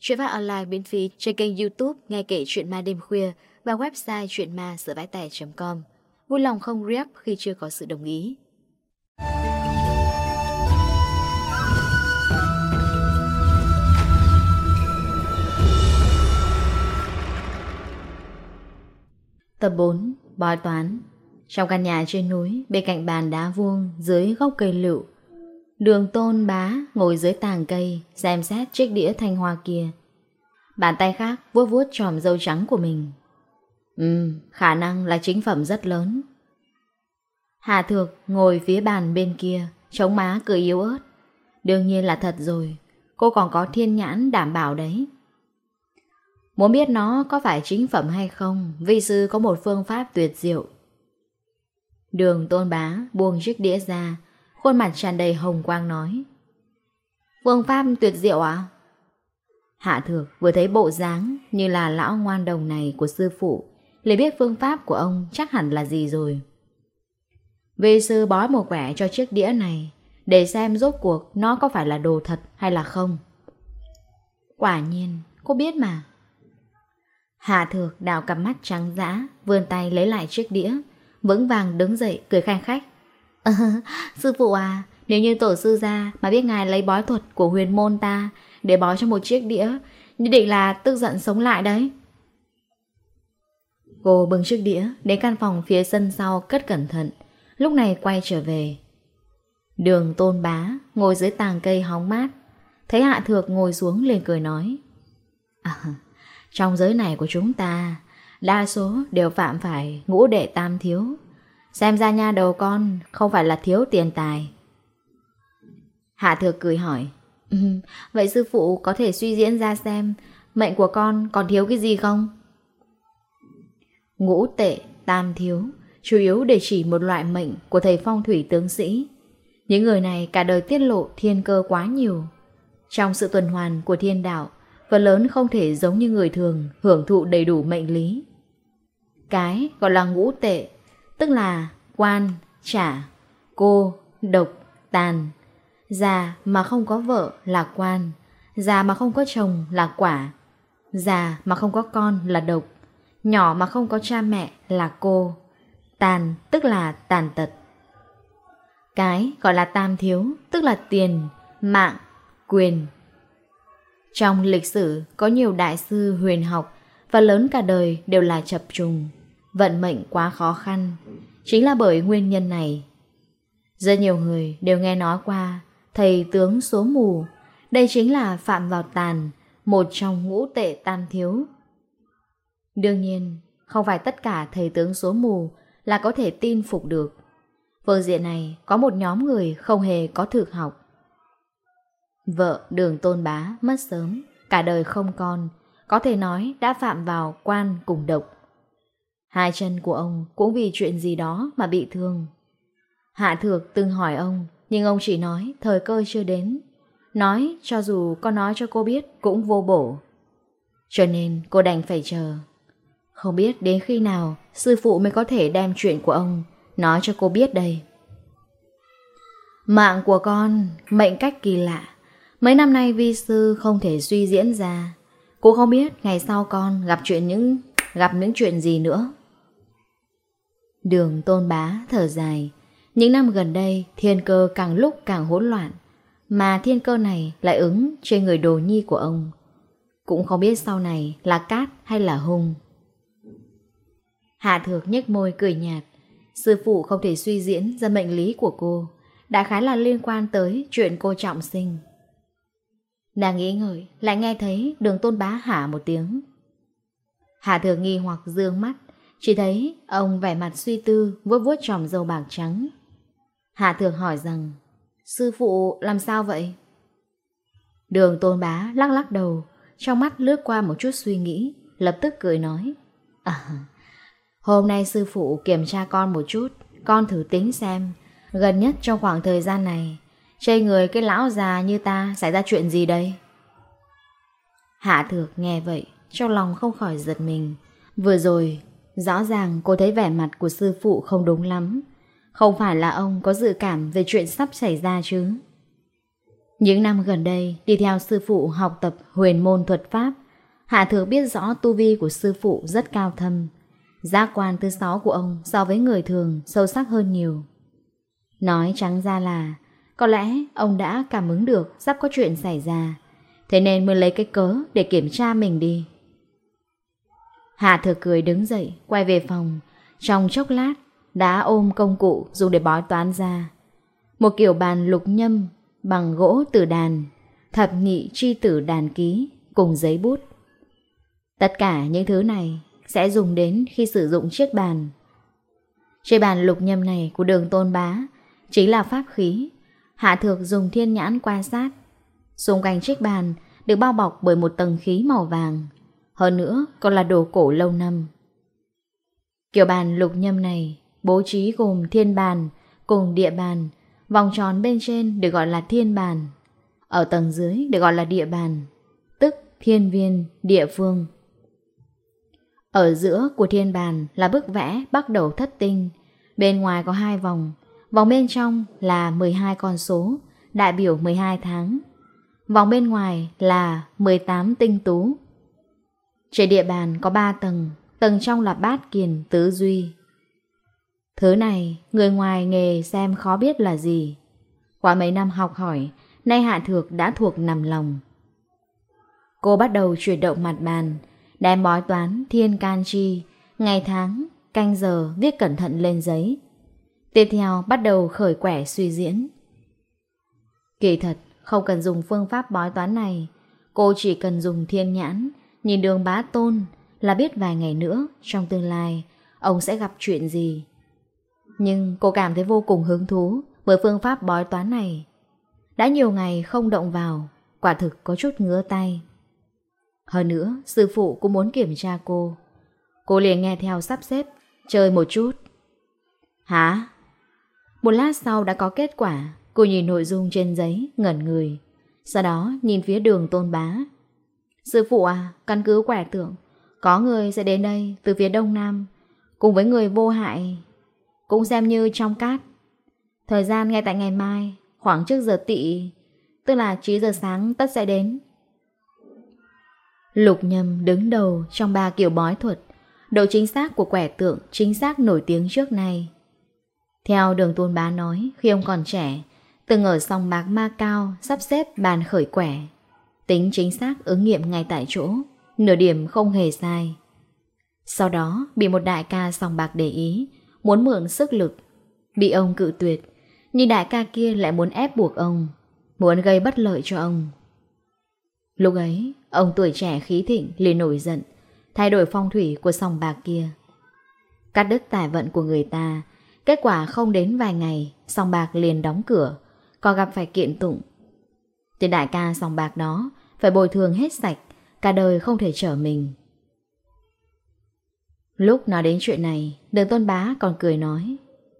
Chuyện phát online miễn phí trên kênh youtube Nghe kể chuyện ma đêm khuya Và website chuyện ma sửa vãi tẻ.com Vui lòng không rep khi chưa có sự đồng ý. Tập 4 Bói toán. Trong căn nhà trên núi Bên cạnh bàn đá vuông Dưới gốc cây lựu Đường tôn bá ngồi dưới tàng cây, xem xét chiếc đĩa thanh hoa kia. Bàn tay khác vuốt vuốt tròm dâu trắng của mình. Ừ, khả năng là chính phẩm rất lớn. Hà Thược ngồi phía bàn bên kia, chống má cười yếu ớt. Đương nhiên là thật rồi, cô còn có thiên nhãn đảm bảo đấy. Muốn biết nó có phải chính phẩm hay không, vi sư có một phương pháp tuyệt diệu. Đường tôn bá buông chiếc đĩa ra, khuôn mặt tràn đầy hồng quang nói. Phương pháp tuyệt diệu à? Hạ thược vừa thấy bộ dáng như là lão ngoan đồng này của sư phụ, liền biết phương pháp của ông chắc hẳn là gì rồi. Vì sư bói một quẻ cho chiếc đĩa này, để xem rốt cuộc nó có phải là đồ thật hay là không. Quả nhiên, cô biết mà. Hạ thược đào cặp mắt trắng dã, vươn tay lấy lại chiếc đĩa, vững vàng đứng dậy cười khai khách. Sư phụ à, nếu như tổ sư ra mà biết ngài lấy bói thuật của huyền môn ta để bó cho một chiếc đĩa, như định là tức giận sống lại đấy. Cô bưng chiếc đĩa đến căn phòng phía sân sau cất cẩn thận, lúc này quay trở về. Đường tôn bá ngồi dưới tàng cây hóng mát, thấy hạ thược ngồi xuống liền cười nói. À, trong giới này của chúng ta, đa số đều phạm phải ngũ đệ tam thiếu. Xem ra nha đầu con không phải là thiếu tiền tài. Hạ thược cười hỏi. Ừ, vậy sư phụ có thể suy diễn ra xem mệnh của con còn thiếu cái gì không? Ngũ tệ, tam thiếu, chủ yếu để chỉ một loại mệnh của thầy phong thủy tướng sĩ. Những người này cả đời tiết lộ thiên cơ quá nhiều. Trong sự tuần hoàn của thiên đạo, phần lớn không thể giống như người thường hưởng thụ đầy đủ mệnh lý. Cái gọi là ngũ tệ, tức là quan, trả, cô, độc, tàn, Già mà không có vợ là quan. Già mà không có chồng là quả. Già mà không có con là độc. Nhỏ mà không có cha mẹ là cô. Tàn tức là tàn tật. Cái gọi là tam thiếu Tức là tiền, mạng, quyền. Trong lịch sử có nhiều đại sư huyền học Và lớn cả đời đều là chập trùng Vận mệnh quá khó khăn. Chính là bởi nguyên nhân này. Rất nhiều người đều nghe nói qua thầy tướng số mù. Đây chính là Phạm Vào Tàn, một trong ngũ tệ tam thiếu. Đương nhiên, không phải tất cả thầy tướng số mù là có thể tin phục được. Phương diện này có một nhóm người không hề có thực học. Vợ đường tôn bá mất sớm, cả đời không con, có thể nói đã phạm vào quan cùng độc. Hai chân của ông cũng vì chuyện gì đó mà bị thương. Hạ thược từng hỏi ông nhưng ông chỉ nói, thời cơ chưa đến. Nói, cho dù có nói cho cô biết, cũng vô bổ. Cho nên cô đành phải chờ. Không biết đến khi nào sư phụ mới có thể đem chuyện của ông Nói cho cô biết đây. Mạng của con, mệnh cách kỳ lạ. Mấy năm nay vi sư không thể suy diễn ra. Cô không biết ngày sau con gặp chuyện những, gặp những chuyện gì nữa. Đường tôn bá thở dài. Những năm gần đây, thiên cơ càng lúc càng hỗn loạn, mà thiên cơ này lại ứng trên người đồ nhi của ông. Cũng không biết sau này là cát hay là hung. Hạ thược nhếch môi cười nhạt, sư phụ không thể suy diễn ra mệnh lý của cô, đã khái là liên quan tới chuyện cô trọng sinh. Nàng nghĩ ngợi, lại nghe thấy đường tôn bá hạ một tiếng. Hạ thược nghi hoặc dương mắt, chỉ thấy ông vẻ mặt suy tư vuốt vuốt tròm dâu bạc trắng. Hạ Thược hỏi rằng, sư phụ làm sao vậy? Đường tôn bá lắc lắc đầu, trong mắt lướt qua một chút suy nghĩ, lập tức cười nói. À, hôm nay sư phụ kiểm tra con một chút, con thử tính xem, gần nhất trong khoảng thời gian này, chê người cái lão già như ta xảy ra chuyện gì đây? Hạ thược nghe vậy, trong lòng không khỏi giật mình. Vừa rồi, rõ ràng cô thấy vẻ mặt của sư phụ không đúng lắm, không phải là ông có dự cảm về chuyện sắp xảy ra chứ. Những năm gần đây, đi theo sư phụ học tập huyền môn thuật pháp, Hạ Thừa biết rõ tu vi của sư phụ rất cao thâm. Giác quan thứ sáu của ông so với người thường sâu sắc hơn nhiều. Nói trắng ra là, có lẽ ông đã cảm ứng được sắp có chuyện xảy ra, thế nên mới lấy cái cớ để kiểm tra mình đi. Hạ Thừa cười đứng dậy, quay về phòng. Trong chốc lát, đã ôm công cụ dùng để bói toán ra. Một kiểu bàn lục nhâm bằng gỗ từ đàn, thập nhị tri tử đàn ký cùng giấy bút. Tất cả những thứ này sẽ dùng đến khi sử dụng chiếc bàn. Trên bàn lục nhâm này của đường tôn bá chính là pháp khí. Hạ thược dùng thiên nhãn quan sát. Xung quanh chiếc bàn được bao bọc bởi một tầng khí màu vàng. Hơn nữa còn là đồ cổ lâu năm. Kiểu bàn lục nhâm này bố trí gồm thiên bàn, cùng địa bàn, vòng tròn bên trên được gọi là thiên bàn, ở tầng dưới được gọi là địa bàn, tức thiên viên, địa phương. Ở giữa của thiên bàn là bức vẽ bắt đầu thất tinh, bên ngoài có hai vòng, vòng bên trong là 12 con số, đại biểu 12 tháng. Vòng bên ngoài là 18 tinh tú. Trên địa bàn có 3 tầng, tầng trong là bát kiền tứ duy, Thứ này, người ngoài nghề xem khó biết là gì. Qua mấy năm học hỏi, nay Hạ Thược đã thuộc nằm lòng. Cô bắt đầu chuyển động mặt bàn, đem bói toán, thiên can chi, ngày tháng, canh giờ viết cẩn thận lên giấy. Tiếp theo bắt đầu khởi quẻ suy diễn. Kỳ thật, không cần dùng phương pháp bói toán này, cô chỉ cần dùng thiên nhãn, nhìn đường bá tôn là biết vài ngày nữa trong tương lai ông sẽ gặp chuyện gì. Nhưng cô cảm thấy vô cùng hứng thú với phương pháp bói toán này. Đã nhiều ngày không động vào, quả thực có chút ngứa tay. Hơn nữa, sư phụ cũng muốn kiểm tra cô. Cô liền nghe theo sắp xếp, chơi một chút. Hả? Một lát sau đã có kết quả, cô nhìn nội dung trên giấy, ngẩn người. Sau đó nhìn phía đường tôn bá. Sư phụ à, căn cứ quẻ tượng, có người sẽ đến đây từ phía đông nam, cùng với người vô hại cũng xem như trong cát. Thời gian ngay tại ngày mai, Khoảng trước giờ tị Tức là 9 giờ sáng, tất sẽ đến. Lục nhầm đứng đầu trong ba kiểu bói thuật, Độ chính xác của quẻ tượng chính xác nổi tiếng trước nay Theo đường tôn bá nói, khi ông còn trẻ, Từng ở sòng bạc ma cao sắp xếp bàn khởi quẻ. Tính chính xác ứng nghiệm ngay tại chỗ, Nửa điểm không hề sai. Sau đó, bị một đại ca sòng bạc để ý muốn mượn sức lực, bị ông cự tuyệt, nhưng đại ca kia lại muốn ép buộc ông, muốn gây bất lợi cho ông. Lúc ấy, ông tuổi trẻ khí thịnh liền nổi giận, thay đổi phong thủy của sòng bạc kia. Cắt đứt tài vận của người ta, kết quả không đến vài ngày, sòng bạc liền đóng cửa, còn gặp phải kiện tụng. tiền đại ca sòng bạc đó phải bồi thường hết sạch, cả đời không thể trở mình. Lúc nói đến chuyện này, đường tôn bá còn cười nói.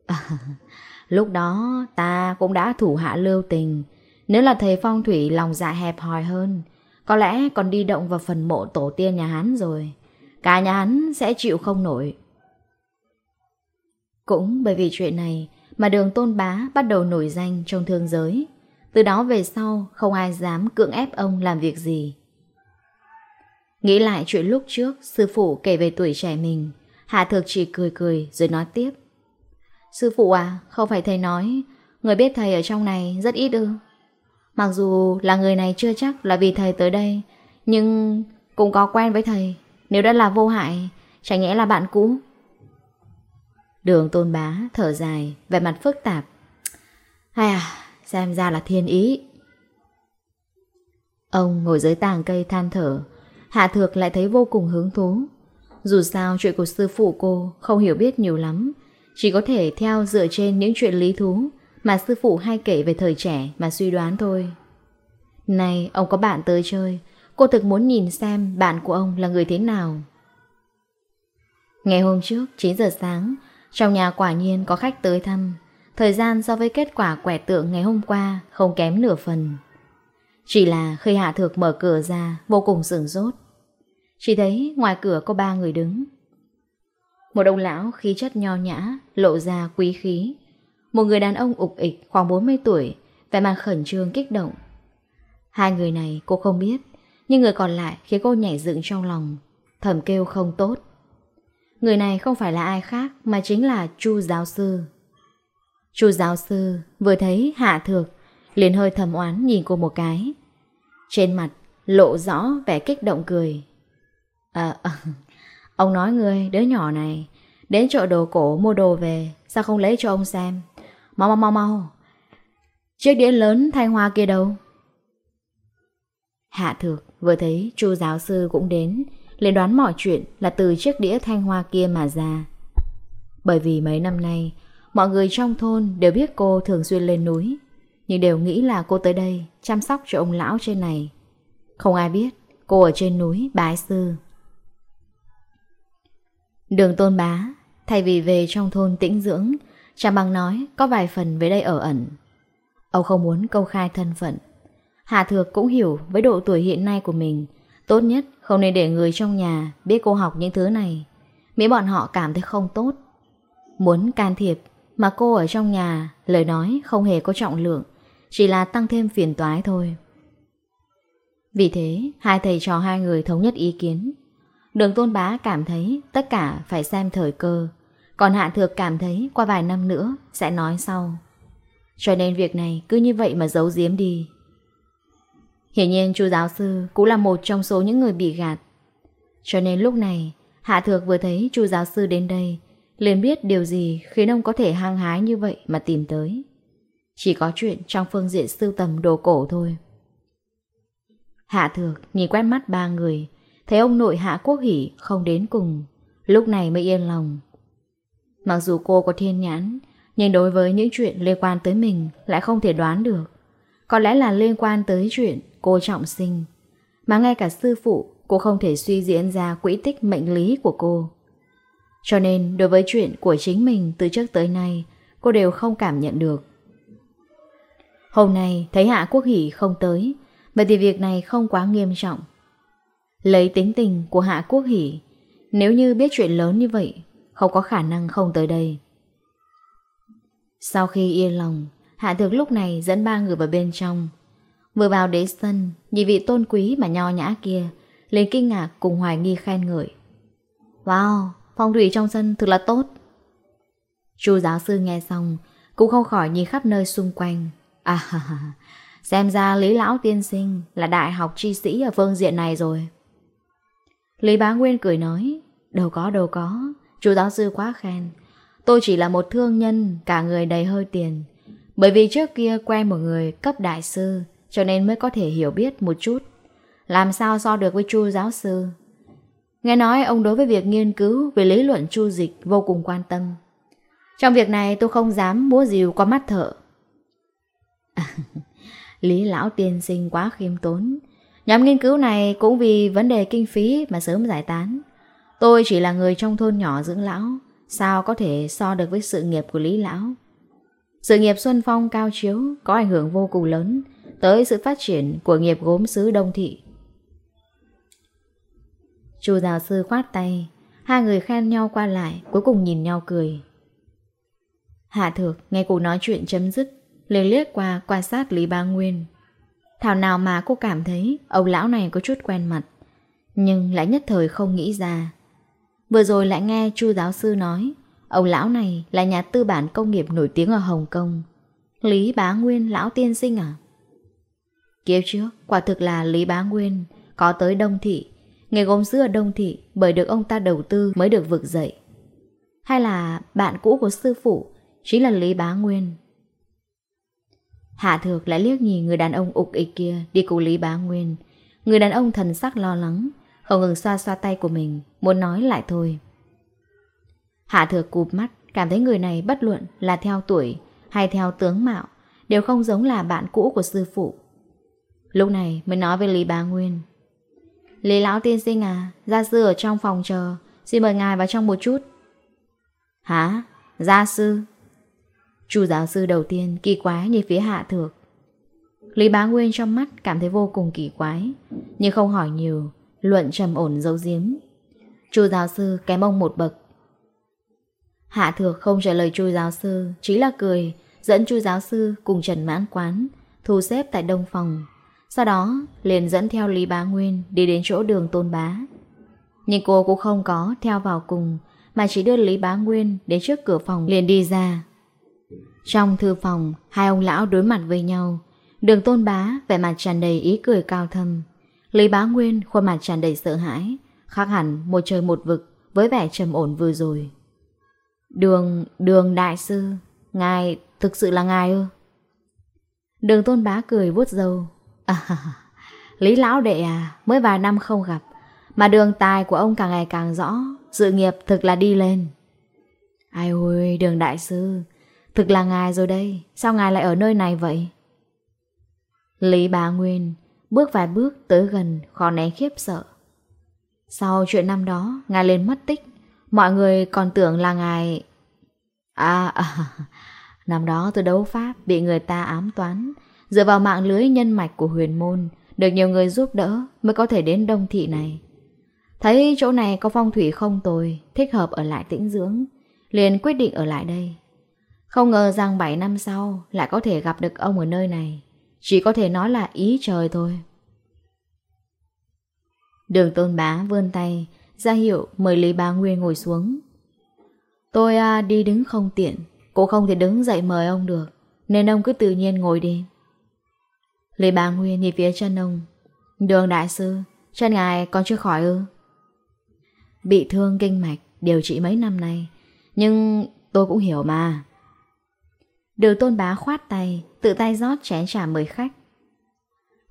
À, lúc đó ta cũng đã thủ hạ lưu tình. Nếu là thầy phong thủy lòng dạ hẹp hòi hơn, có lẽ còn đi động vào phần mộ tổ tiên nhà hắn rồi. Cả nhà hắn sẽ chịu không nổi. Cũng bởi vì chuyện này mà đường tôn bá bắt đầu nổi danh trong thương giới. Từ đó về sau, không ai dám cưỡng ép ông làm việc gì. Nghĩ lại chuyện lúc trước, Sư phụ kể về tuổi trẻ mình. Hạ thực chỉ cười cười rồi nói tiếp. Sư phụ à Không phải thầy nói, Người biết thầy ở trong này rất ít ư. Mặc dù là người này chưa chắc là vì thầy tới đây, Nhưng cũng có quen với thầy. Nếu đã là vô hại, Chẳng nhẽ là bạn cũ. Đường tôn bá thở dài, vẻ mặt phức tạp. Hay à xem ra là thiên ý. Ông ngồi dưới tàng cây than thở Hạ Thược lại thấy vô cùng hứng thú. Dù sao chuyện của sư phụ cô không hiểu biết nhiều lắm, chỉ có thể theo dựa trên những chuyện lý thú mà sư phụ hay kể về thời trẻ mà suy đoán thôi. Này, ông có bạn tới chơi, cô thực muốn nhìn xem bạn của ông là người thế nào. Ngày hôm trước, 9 giờ sáng, trong nhà quả nhiên có khách tới thăm. Thời gian so với kết quả quẻ tượng ngày hôm qua không kém nửa phần. Chỉ là khi Hạ Thược mở cửa ra vô cùng sửng rốt. Chỉ thấy ngoài cửa có ba người đứng. Một ông lão khí chất nho nhã, lộ ra quý khí. Một người đàn ông ục ịch khoảng 40 tuổi, vẻ mặt khẩn trương kích động. Hai người này cô không biết, nhưng người còn lại khiến cô nhảy dựng trong lòng, thầm kêu không tốt. Người này không phải là ai khác mà chính là Chu giáo sư. Chu giáo sư vừa thấy Hạ Thược liền hơi thầm oán nhìn cô một cái. Trên mặt lộ rõ vẻ kích động cười. À, à, ông nói người đứa nhỏ này, đến chợ đồ cổ mua đồ về, sao không lấy cho ông xem? Mau mau mau mau, chiếc đĩa lớn thanh hoa kia đâu? Hạ thược vừa thấy chu giáo sư cũng đến, liền đoán mọi chuyện là từ chiếc đĩa thanh hoa kia mà ra. Bởi vì mấy năm nay, mọi người trong thôn đều biết cô thường xuyên lên núi nhưng đều nghĩ là cô tới đây chăm sóc cho ông lão trên này. Không ai biết, cô ở trên núi bái sư. Đường tôn bá, thay vì về trong thôn tĩnh dưỡng, Trà Bằng nói có vài phần về đây ở ẩn. Ông không muốn câu khai thân phận. Hà Thược cũng hiểu với độ tuổi hiện nay của mình, tốt nhất không nên để người trong nhà biết cô học những thứ này, miễn bọn họ cảm thấy không tốt. Muốn can thiệp mà cô ở trong nhà, lời nói không hề có trọng lượng, chỉ là tăng thêm phiền toái thôi. Vì thế, Hai thầy trò hai người thống nhất ý kiến. Đường tôn bá cảm thấy Tất cả phải xem thời cơ, Còn hạ thược cảm thấy qua vài năm nữa Sẽ nói sau. Cho nên việc này cứ như vậy mà giấu giếm đi. Hiển nhiên chú giáo sư Cũng là một trong số những người bị gạt. Cho nên lúc này, Hạ thược vừa thấy chu giáo sư đến đây, liền biết điều gì khiến ông có thể hăng hái như vậy mà tìm tới. Chỉ có chuyện trong phương diện sưu tầm đồ cổ thôi. Hạ thược nhìn quét mắt ba người, thấy ông nội Hạ Quốc Hỷ không đến cùng, lúc này mới yên lòng. Mặc dù cô có thiên nhãn, nhưng đối với những chuyện liên quan tới mình lại không thể đoán được. Có lẽ là liên quan tới chuyện cô trọng sinh, mà ngay cả sư phụ cô không thể suy diễn ra quỹ tích mệnh lý của cô. Cho nên đối với chuyện của chính mình từ trước tới nay, cô đều không cảm nhận được. Hôm nay, thấy Hạ Quốc Hỷ không tới Vậy thì việc này không quá nghiêm trọng. Lấy tính tình của Hạ Quốc Hỷ, Nếu như biết chuyện lớn như vậy, Không có khả năng không tới đây. Sau khi yên lòng, Hạ Thược lúc này dẫn ba người vào bên trong. Vừa vào đế sân Nhìn vị tôn quý mà nho nhã kia Lên kinh ngạc cùng hoài nghi khen ngợi. Wow, Phong thủy trong sân thực là tốt. Chu giáo sư nghe xong, Cũng không khỏi nhìn khắp nơi xung quanh. À, xem ra Lý Lão Tiên Sinh là đại học tri sĩ ở phương diện này rồi. Lý Bá Nguyên cười nói, đâu có đâu có, chú giáo sư quá khen. Tôi chỉ là một thương nhân, cả người đầy hơi tiền. Bởi vì trước kia quen một người cấp đại sư, cho nên mới có thể hiểu biết một chút. Làm sao so được với chu giáo sư? Nghe nói ông đối với việc nghiên cứu về lý luận chu dịch vô cùng quan tâm. Trong việc này tôi không dám múa dìu qua mắt thợ, Lý lão tiên sinh quá khiêm tốn. Nhóm nghiên cứu này cũng vì vấn đề kinh phí mà sớm giải tán. Tôi chỉ là người trong thôn nhỏ dưỡng lão, sao có thể so được với sự nghiệp của Lý lão. Sự nghiệp Xuân Phong cao chiếu có ảnh hưởng vô cùng lớn tới sự phát triển của nghiệp gốm xứ Đông Thị. Chu giáo sư khoát tay, hai người khen nhau qua lại, cuối cùng nhìn nhau cười. Hạ thược nghe cuộc nói chuyện chấm dứt, Lấy liếc qua quan sát Lý Bá Nguyên. Thảo nào mà cô cảm thấy Ông lão này có chút quen mặt Nhưng lại nhất thời không nghĩ ra. Vừa rồi lại nghe chu giáo sư nói Ông lão này là nhà tư bản công nghiệp nổi tiếng ở Hồng Kông. Lý Bá Nguyên lão tiên sinh à? Kiếp trước, quả thực là Lý Bá Nguyên có tới Đông Thị. Nghề gốm sứ ở Đông Thị bởi được ông ta đầu tư mới được vực dậy. Hay là bạn cũ của sư phụ chính là Lý Bá Nguyên. Hạ Thược lại liếc nhìn người đàn ông ục ịch kia đi cùng Lý Bá Nguyên. Người đàn ông thần sắc lo lắng, không ngừng xoa xoa tay của mình, muốn nói lại thôi. Hạ Thược cụp mắt, cảm thấy người này bất luận là theo tuổi hay theo tướng mạo, đều không giống là bạn cũ của sư phụ. Lúc này mới nói với Lý Bá Nguyên. Lý Lão Tiên Sinh à, gia sư ở trong phòng chờ, xin mời ngài vào trong một chút. Hả? Gia sư? Chu giáo sư đầu tiên kỳ quái như phía hạ thược. Lý bá nguyên trong mắt cảm thấy vô cùng kỳ quái, nhưng không hỏi nhiều, luận trầm ổn dấu giếm. Chu giáo sư kém ông một bậc. Hạ thược không trả lời chu giáo sư, chỉ là cười, dẫn chu giáo sư cùng Trần Mãn Quán, thu xếp tại đông phòng. Sau đó, liền dẫn theo Lý Bá Nguyên đi đến chỗ đường Tôn Bá. Nhưng cô cũng không có theo vào cùng, mà chỉ đưa Lý Bá Nguyên đến trước cửa phòng liền đi ra. Trong thư phòng, hai ông lão đối mặt với nhau. Đường tôn bá vẻ mặt tràn đầy ý cười cao thâm. Lý bá nguyên khuôn mặt tràn đầy sợ hãi, khác hẳn một trời một vực với vẻ trầm ổn vừa rồi. Đường, đường đại sư, ngài thực sự là ngài ư? Đường tôn bá cười vuốt dâu. À, Lý lão đệ à, mới vài năm không gặp, mà đường tài của ông càng ngày càng rõ, sự nghiệp thực là đi lên. Ai ôi, đường đại sư, Thực là ngài rồi đây, sao ngài lại ở nơi này vậy? Lý bà Nguyên bước vài bước tới gần khó né khiếp sợ. Sau chuyện năm đó, ngài lên mất tích, mọi người còn tưởng là ngài... À, à năm đó tôi đấu pháp bị người ta ám toán, dựa vào mạng lưới nhân mạch của huyền môn, được nhiều người giúp đỡ mới có thể đến đông thị này. Thấy chỗ này có phong thủy không tồi, thích hợp ở lại tĩnh dưỡng, liền quyết định ở lại đây. Không ngờ rằng 7 năm sau lại có thể gặp được ông ở nơi này. Chỉ có thể nói là ý trời thôi. Đường tôn bá vươn tay, ra hiệu mời Lý Bá Nguyên ngồi xuống. Tôi à, đi đứng không tiện, cô không thể đứng dậy mời ông được, nên ông cứ tự nhiên ngồi đi. Lý Bá Nguyên nhìn phía chân ông. Đường đại sư, chân ngài còn chưa khỏi ư? Bị thương kinh mạch, điều trị mấy năm nay, nhưng tôi cũng hiểu mà. Đường tôn bá khoát tay, tự tay rót chén trà mời khách.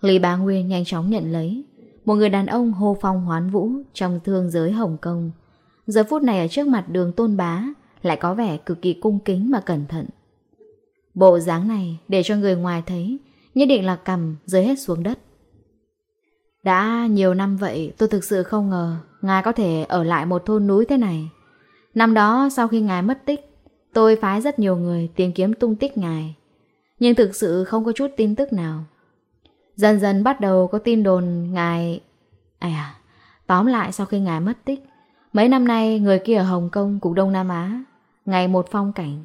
Lý Bá Nguyên nhanh chóng nhận lấy, một người đàn ông hô phong hoán vũ trong thương giới Hồng Kông. Giờ phút này ở trước mặt đường tôn bá lại có vẻ cực kỳ cung kính mà cẩn thận. Bộ dáng này để cho người ngoài thấy, nhất định là cầm rơi hết xuống đất. Đã nhiều năm vậy tôi thực sự không ngờ ngài có thể ở lại một thôn núi thế này. Năm đó sau khi ngài mất tích, Tôi phái rất nhiều người tìm kiếm tung tích ngài Nhưng thực sự không có chút tin tức nào. Dần dần bắt đầu có tin đồn ngài... À, à tóm lại sau khi ngài mất tích Mấy năm nay người kia ở Hồng Kông cũng Đông Nam Á Ngày một phong cảnh.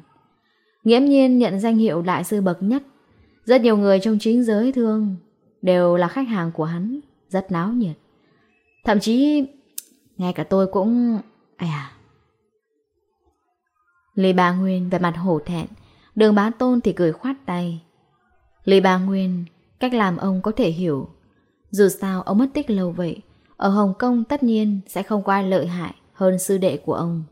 Nghiễm nhiên nhận danh hiệu đại sư bậc nhất Rất nhiều người trong chính giới thương Đều là khách hàng của hắn Rất náo nhiệt. Thậm chí Ngay cả tôi cũng... À, Lý Bá Nguyên về mặt hổ thẹn, Đường bá tôn thì cười khoát tay. Lý Bá Nguyên, Cách làm ông có thể hiểu. Dù sao ông mất tích lâu vậy, Ở Hồng Kông tất nhiên sẽ không có lợi hại Hơn sư đệ của ông.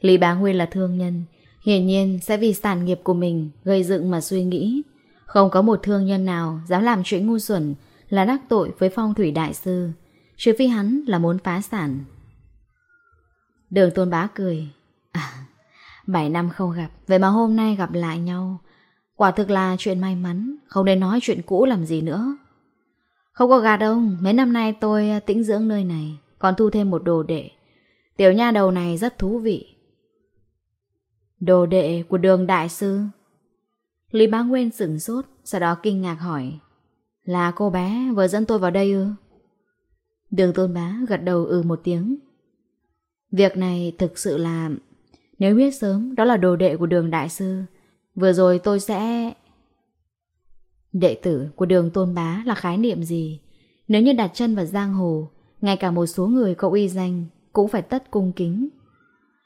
Lý Bá Nguyên là thương nhân, Hiển nhiên sẽ vì sản nghiệp của mình Gây dựng mà suy nghĩ. Không có một thương nhân nào dám làm chuyện ngu xuẩn Là đắc tội với phong thủy đại sư, Trừ phi hắn là muốn phá sản. Đường tôn bá cười À 7 năm không gặp, Vậy mà hôm nay gặp lại nhau. Quả thực là chuyện may mắn, Không nên nói chuyện cũ làm gì nữa. Không có gạt ông Mấy năm nay tôi à, tĩnh dưỡng nơi này, Còn thu thêm một đồ đệ. Tiểu nha đầu này rất thú vị. Đồ đệ của đường đại sư. Lý bá Nguyên sửng sốt, Sau đó kinh ngạc hỏi, Là cô bé vừa dẫn tôi vào đây ư? Đường tôn bá gật đầu ừ một tiếng. Việc này thực sự là nếu biết sớm, đó là đồ đệ của đường đại sư. Vừa rồi tôi sẽ... Đệ tử của đường tôn bá là khái niệm gì? Nếu như đặt chân vào giang hồ, Ngay cả một số người có uy danh Cũng phải tất cung kính.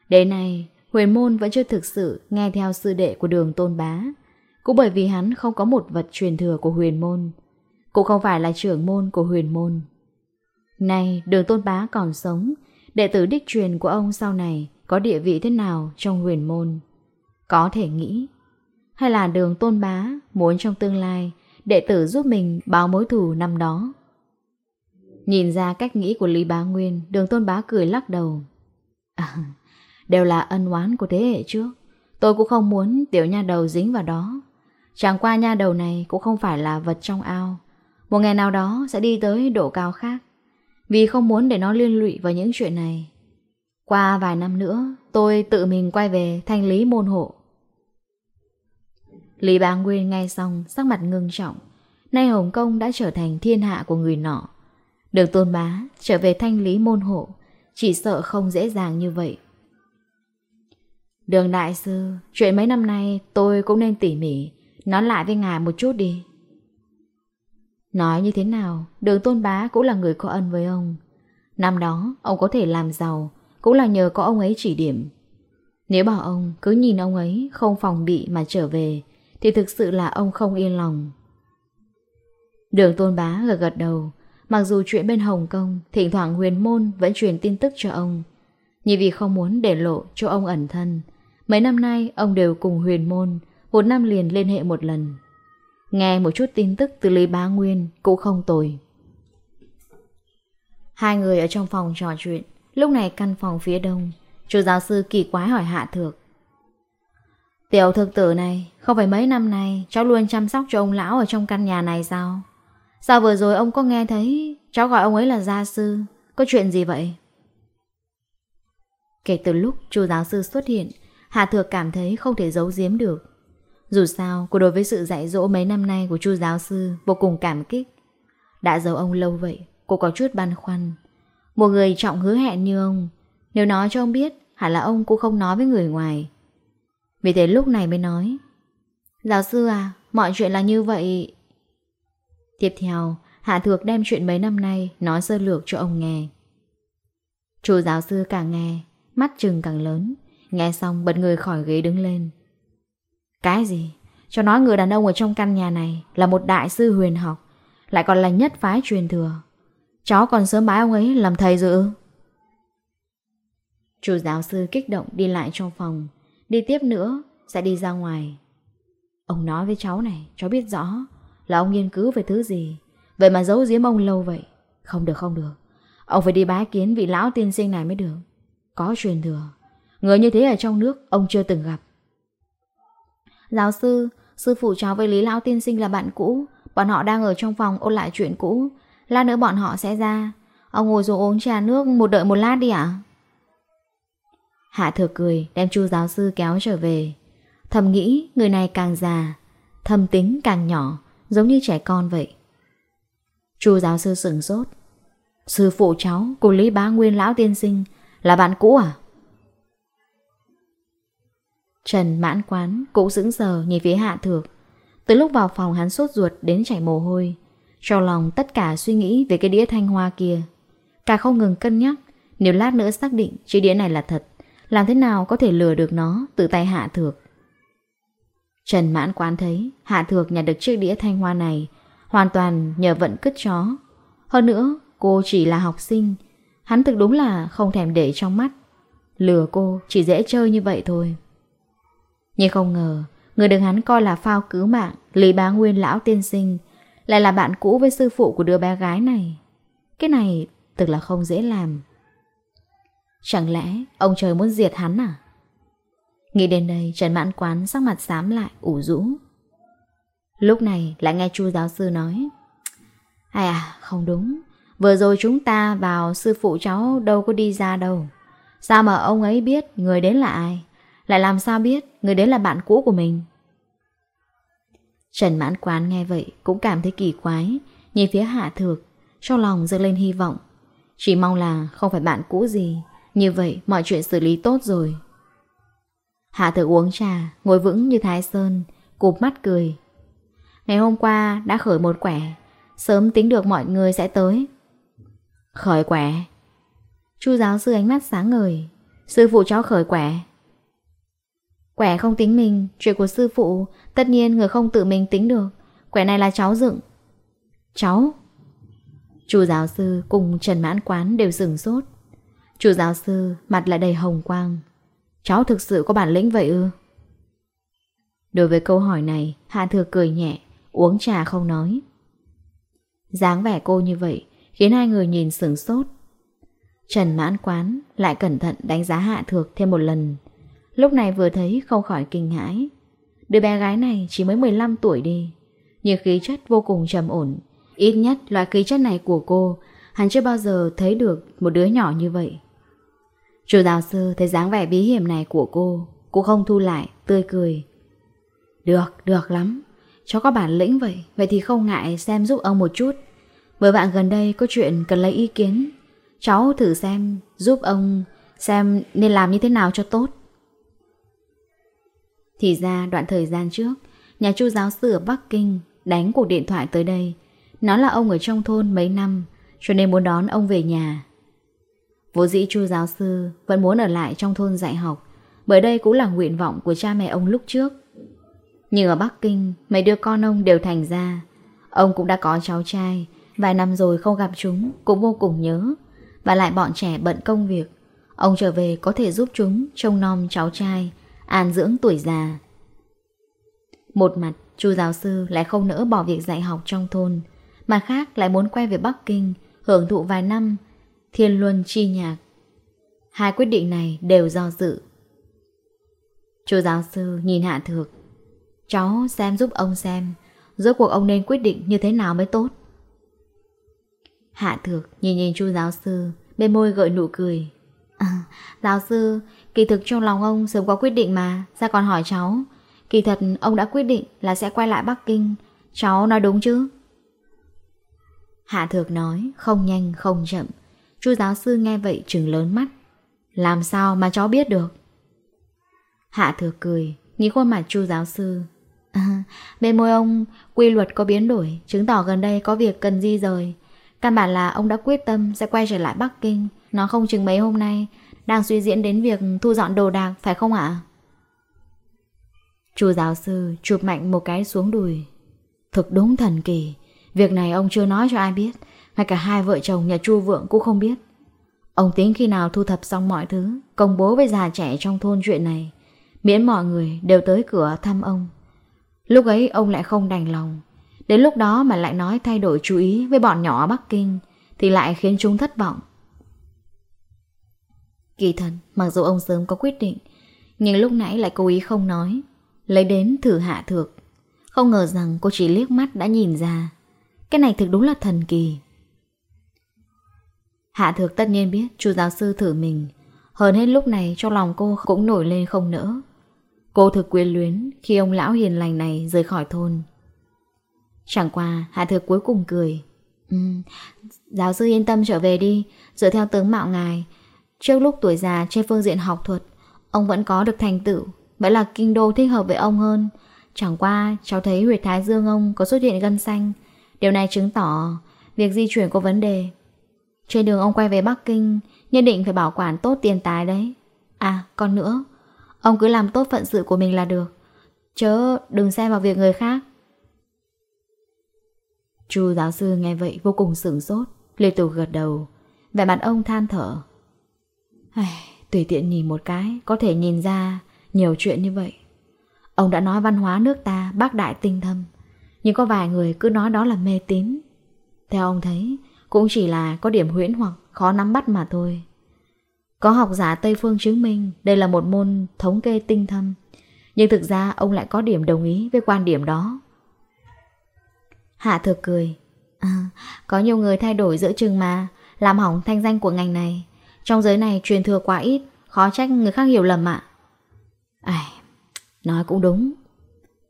Đến nay huyền môn vẫn chưa thực sự Nghe theo sư đệ của đường tôn bá. Cũng bởi vì hắn không có một vật truyền thừa của huyền môn, Cũng không phải là trưởng môn của huyền môn. Nay, đường tôn bá còn sống, Đệ tử đích truyền của ông sau này có địa vị thế nào trong huyền môn. Có thể nghĩ, hay là đường tôn bá muốn trong tương lai đệ tử giúp mình báo mối thù năm đó. Nhìn ra cách nghĩ của Lý Bá Nguyên, đường tôn bá cười lắc đầu. À, đều là ân oán của thế hệ trước. Tôi cũng không muốn tiểu nha đầu dính vào đó. Chẳng qua nha đầu này cũng không phải là vật trong ao. Một ngày nào đó sẽ đi tới độ cao khác. Vì không muốn để nó liên lụy vào những chuyện này qua vài năm nữa, tôi tự mình quay về thanh lý môn hộ. Lý Bá Nguyên nghe xong, sắc mặt ngưng trọng. Nay Hồng Kông đã trở thành thiên hạ của người nọ. Được tôn bá, trở về thanh lý môn hộ, chỉ sợ không dễ dàng như vậy. Đường Đại Sư, chuyện mấy năm nay tôi cũng nên tỉ mỉ, nói lại với ngài một chút đi. Nói như thế nào, đường tôn bá cũng là người có ân với ông. Năm đó, ông có thể làm giàu, cũng là nhờ có ông ấy chỉ điểm. Nếu bảo ông cứ nhìn ông ấy Không phòng bị mà trở về, Thì thực sự là ông không yên lòng. Đường tôn bá gật gật đầu. Mặc dù chuyện bên Hồng Kông, Thỉnh thoảng huyền môn vẫn truyền tin tức cho ông. Nhưng vì không muốn để lộ cho ông ẩn thân, Mấy năm nay ông đều cùng huyền môn, Một năm liền liên hệ một lần. Nghe một chút tin tức từ Lý Bá Nguyên Cũng không tồi. Hai người ở trong phòng trò chuyện. Lúc này căn phòng phía đông, Chú giáo sư kỳ quái hỏi Hạ Thược. Tiểu thực tử này, Không phải mấy năm nay Cháu luôn chăm sóc cho ông lão ở trong căn nhà này sao? Sao vừa rồi ông có nghe thấy Cháu gọi ông ấy là gia sư? Có chuyện gì vậy? Kể từ lúc chú giáo sư xuất hiện, Hạ Thược cảm thấy không thể giấu giếm được. Dù sao, cô đối với sự dạy dỗ mấy năm nay của chú giáo sư Vô cùng cảm kích. Đã giấu ông lâu vậy, Cô có chút băn khoăn. Một người trọng hứa hẹn như ông. Nếu nói cho ông biết, Hẳn là ông cũng không nói với người ngoài. Vì thế lúc này mới nói, Giáo sư à Mọi chuyện là như vậy. Tiếp theo, Hạ Thược đem chuyện mấy năm nay Nói sơ lược cho ông nghe. Chủ giáo sư càng nghe, Mắt trừng càng lớn, Nghe xong bật người khỏi ghế đứng lên. Cái gì? Cho nói người đàn ông ở trong căn nhà này Là một đại sư huyền học, Lại còn là nhất phái truyền thừa. Cháu còn sớm bái ông ấy làm thầy rồi? Chủ giáo sư kích động đi lại trong phòng Đi tiếp nữa sẽ đi ra ngoài. Ông nói với cháu này Cháu biết rõ là ông nghiên cứu về thứ gì. Vậy mà giấu giếm ông lâu vậy. Không được không được. Ông phải đi bái kiến vị lão tiên sinh này mới được. Có truyền thừa. Người như thế ở trong nước ông chưa từng gặp. Giáo sư Sư phụ cháu với Lý Lão Tiên Sinh là bạn cũ. Bọn họ đang ở trong phòng ôn lại chuyện cũ. Lát nữa bọn họ sẽ ra. Ông ngồi xuống uống trà nước một đợi một lát đi ạ? Hạ thừa cười, đem chu giáo sư kéo trở về. Thầm nghĩ người này càng già Thầm tính càng nhỏ, Giống như trẻ con vậy. Chu giáo sư sửng sốt. Sư phụ cháu của Lý Bá Nguyên Lão Tiên Sinh Là bạn cũ à? Trần mãn quán cũng sững sờ nhìn phía hạ thược. Từ lúc vào phòng hắn sốt ruột đến chảy mồ hôi trong lòng tất cả suy nghĩ về cái đĩa thanh hoa kia. Cả không ngừng cân nhắc, nếu lát nữa xác định chiếc đĩa này là thật, làm thế nào có thể lừa được nó từ tay Hạ Thược. Trần Mãn Quán thấy Hạ Thược nhặt được chiếc đĩa thanh hoa này hoàn toàn nhờ vận cất chó. Hơn nữa, cô chỉ là học sinh, hắn thực đúng là không thèm để trong mắt. Lừa cô chỉ dễ chơi như vậy thôi. Nhưng không ngờ, người được hắn coi là phao cứu mạng, Lý Bá Nguyên lão tiên sinh lại là bạn cũ với sư phụ của đứa bé gái này. Cái này thực là không dễ làm. Chẳng lẽ ông trời muốn diệt hắn à? Nghĩ đến đây, Trần Mãn Quán sắc mặt xám lại, ủ rũ. Lúc này lại nghe chu giáo sư nói À không đúng. Vừa rồi chúng ta vào sư phụ cháu đâu có đi ra đâu. Sao mà ông ấy biết người đến là ai? Lại làm sao biết người đến là bạn cũ của mình? Trần mãn quán nghe vậy cũng cảm thấy kỳ quái, nhìn phía hạ thược, trong lòng dâng lên hy vọng. Chỉ mong là không phải bạn cũ gì, như vậy mọi chuyện xử lý tốt rồi. Hạ thược uống trà, ngồi vững như thái sơn, cụp mắt cười. Ngày hôm qua đã khởi một quẻ, sớm tính được mọi người sẽ tới. Khởi quẻ. Chu giáo sư ánh mắt sáng ngời, sư phụ cháu khởi quẻ. Quẻ không tính mình, chuyện của sư phụ, tất nhiên người không tự mình tính được. Quẻ này là cháu dựng. Cháu? Chú giáo sư cùng Trần Mãn Quán đều sừng sốt. Chú giáo sư mặt lại đầy hồng quang. Cháu thực sự có bản lĩnh vậy ư? Đối với câu hỏi này, Hạ Thừa cười nhẹ, uống trà không nói. dáng vẻ cô như vậy khiến hai người nhìn sừng sốt. Trần Mãn Quán lại cẩn thận đánh giá Hạ Thược thêm một lần, Lúc này vừa thấy không khỏi kinh hãi. Đứa bé gái này chỉ mới 15 tuổi đi Nhưng khí chất vô cùng trầm ổn. Ít nhất loại khí chất này của cô Hắn chưa bao giờ thấy được một đứa nhỏ như vậy. Chủ giáo sư thấy dáng vẻ bí hiểm này của cô cũng không thu lại, tươi cười. Được, được lắm. Cháu có bản lĩnh vậy Vậy thì không ngại xem giúp ông một chút. Bởi bạn gần đây có chuyện cần lấy ý kiến. Cháu thử xem giúp ông xem nên làm như thế nào cho tốt. Thì ra đoạn thời gian trước, nhà chú giáo sư ở Bắc Kinh đánh cuộc điện thoại tới đây. nó là ông ở trong thôn mấy năm, cho nên muốn đón ông về nhà. Vô dĩ chú giáo sư vẫn muốn ở lại trong thôn dạy học, bởi đây cũng là nguyện vọng của cha mẹ ông lúc trước. Nhưng ở Bắc Kinh, mấy đứa con ông đều thành ra. Ông cũng đã có cháu trai, vài năm rồi không gặp chúng, cũng vô cùng nhớ. Và lại bọn trẻ bận công việc, ông trở về có thể giúp chúng trông nom cháu trai an dưỡng tuổi già. Một mặt, chú giáo sư lại không nỡ bỏ việc dạy học trong thôn, mà khác lại muốn quay về Bắc Kinh, hưởng thụ vài năm, thiên luân chi nhạc. Hai quyết định này đều do dự. Chú giáo sư nhìn Hạ Thược. Cháu xem giúp ông xem, rốt cuộc ông nên quyết định như thế nào mới tốt. Hạ Thược nhìn nhìn chú giáo sư, bên môi gợi nụ cười. À, giáo sư, Kỳ thực trong lòng ông sớm có quyết định mà. Ra còn hỏi cháu. Kỳ thật, ông đã quyết định là sẽ quay lại Bắc Kinh. Cháu nói đúng chứ? Hạ thược nói, Không nhanh, không chậm. Chú giáo sư nghe vậy trừng lớn mắt. Làm sao mà cháu biết được? Hạ thược cười, Nhìn khuôn mặt chu giáo sư. Bên môi ông, Quy luật có biến đổi, Chứng tỏ gần đây có việc cần di rời. Căn bản là ông đã quyết tâm sẽ quay trở lại Bắc Kinh. Nó không chừng mấy hôm nay đang suy diễn đến việc thu dọn đồ đạc phải không ạ? Chú giáo sư chụp mạnh một cái xuống đùi. Thực đúng thần kỳ. Việc này ông chưa nói cho ai biết. Ngay cả hai vợ chồng nhà chu vượng cũng không biết. Ông tính khi nào thu thập xong mọi thứ, công bố với già trẻ trong thôn chuyện này. Miễn mọi người đều tới cửa thăm ông. Lúc ấy ông lại không đành lòng. Đến lúc đó mà lại nói thay đổi chú ý với bọn nhỏ Bắc Kinh thì lại khiến chúng thất vọng. Kỳ thần, mặc dù ông sớm có quyết định, nhưng lúc nãy lại cố ý không nói, lấy đến thử hạ thược. Không ngờ rằng cô chỉ liếc mắt đã nhìn ra. Cái này thực đúng là thần kỳ. Hạ thược tất nhiên biết chú giáo sư thử mình. Hơn hết lúc này trong lòng cô cũng nổi lên không nỡ. Cô thực quyến luyến khi ông lão hiền lành này rời khỏi thôn. Chẳng qua, Hạ Thược cuối cùng cười. Ừ, giáo sư yên tâm trở về đi, dựa theo tướng mạo ngài, Trước lúc tuổi già trên phương diện học thuật, ông vẫn có được thành tựu, vậy là kinh đô thích hợp với ông hơn. Chẳng qua, cháu thấy huyệt thái dương ông có xuất hiện gân xanh. Điều này chứng tỏ việc di chuyển có vấn đề. Trên đường ông quay về Bắc Kinh, nhất định phải bảo quản tốt tiền tài đấy. À, còn nữa, ông cứ làm tốt phận sự của mình là được. Chớ đừng xem vào việc người khác. chú giáo sư nghe vậy vô cùng sửng sốt, liên tục gật đầu. Vẻ mặt ông than thở. Ai, tùy tiện nhìn một cái, có thể nhìn ra nhiều chuyện như vậy. Ông đã nói văn hóa nước ta bác đại tinh thâm, nhưng có vài người cứ nói đó là mê tín. Theo ông thấy, cũng chỉ là có điểm huyễn hoặc khó nắm bắt mà thôi. Có học giả Tây Phương chứng minh đây là một môn thống kê tinh thâm, nhưng thực ra ông lại có điểm đồng ý với quan điểm đó. Hạ thừa cười. À, có nhiều người thay đổi giữa chừng mà, làm hỏng thanh danh của ngành này. Trong giới này truyền thừa quá ít Khó trách người khác hiểu lầm ạ. Ai, nói cũng đúng.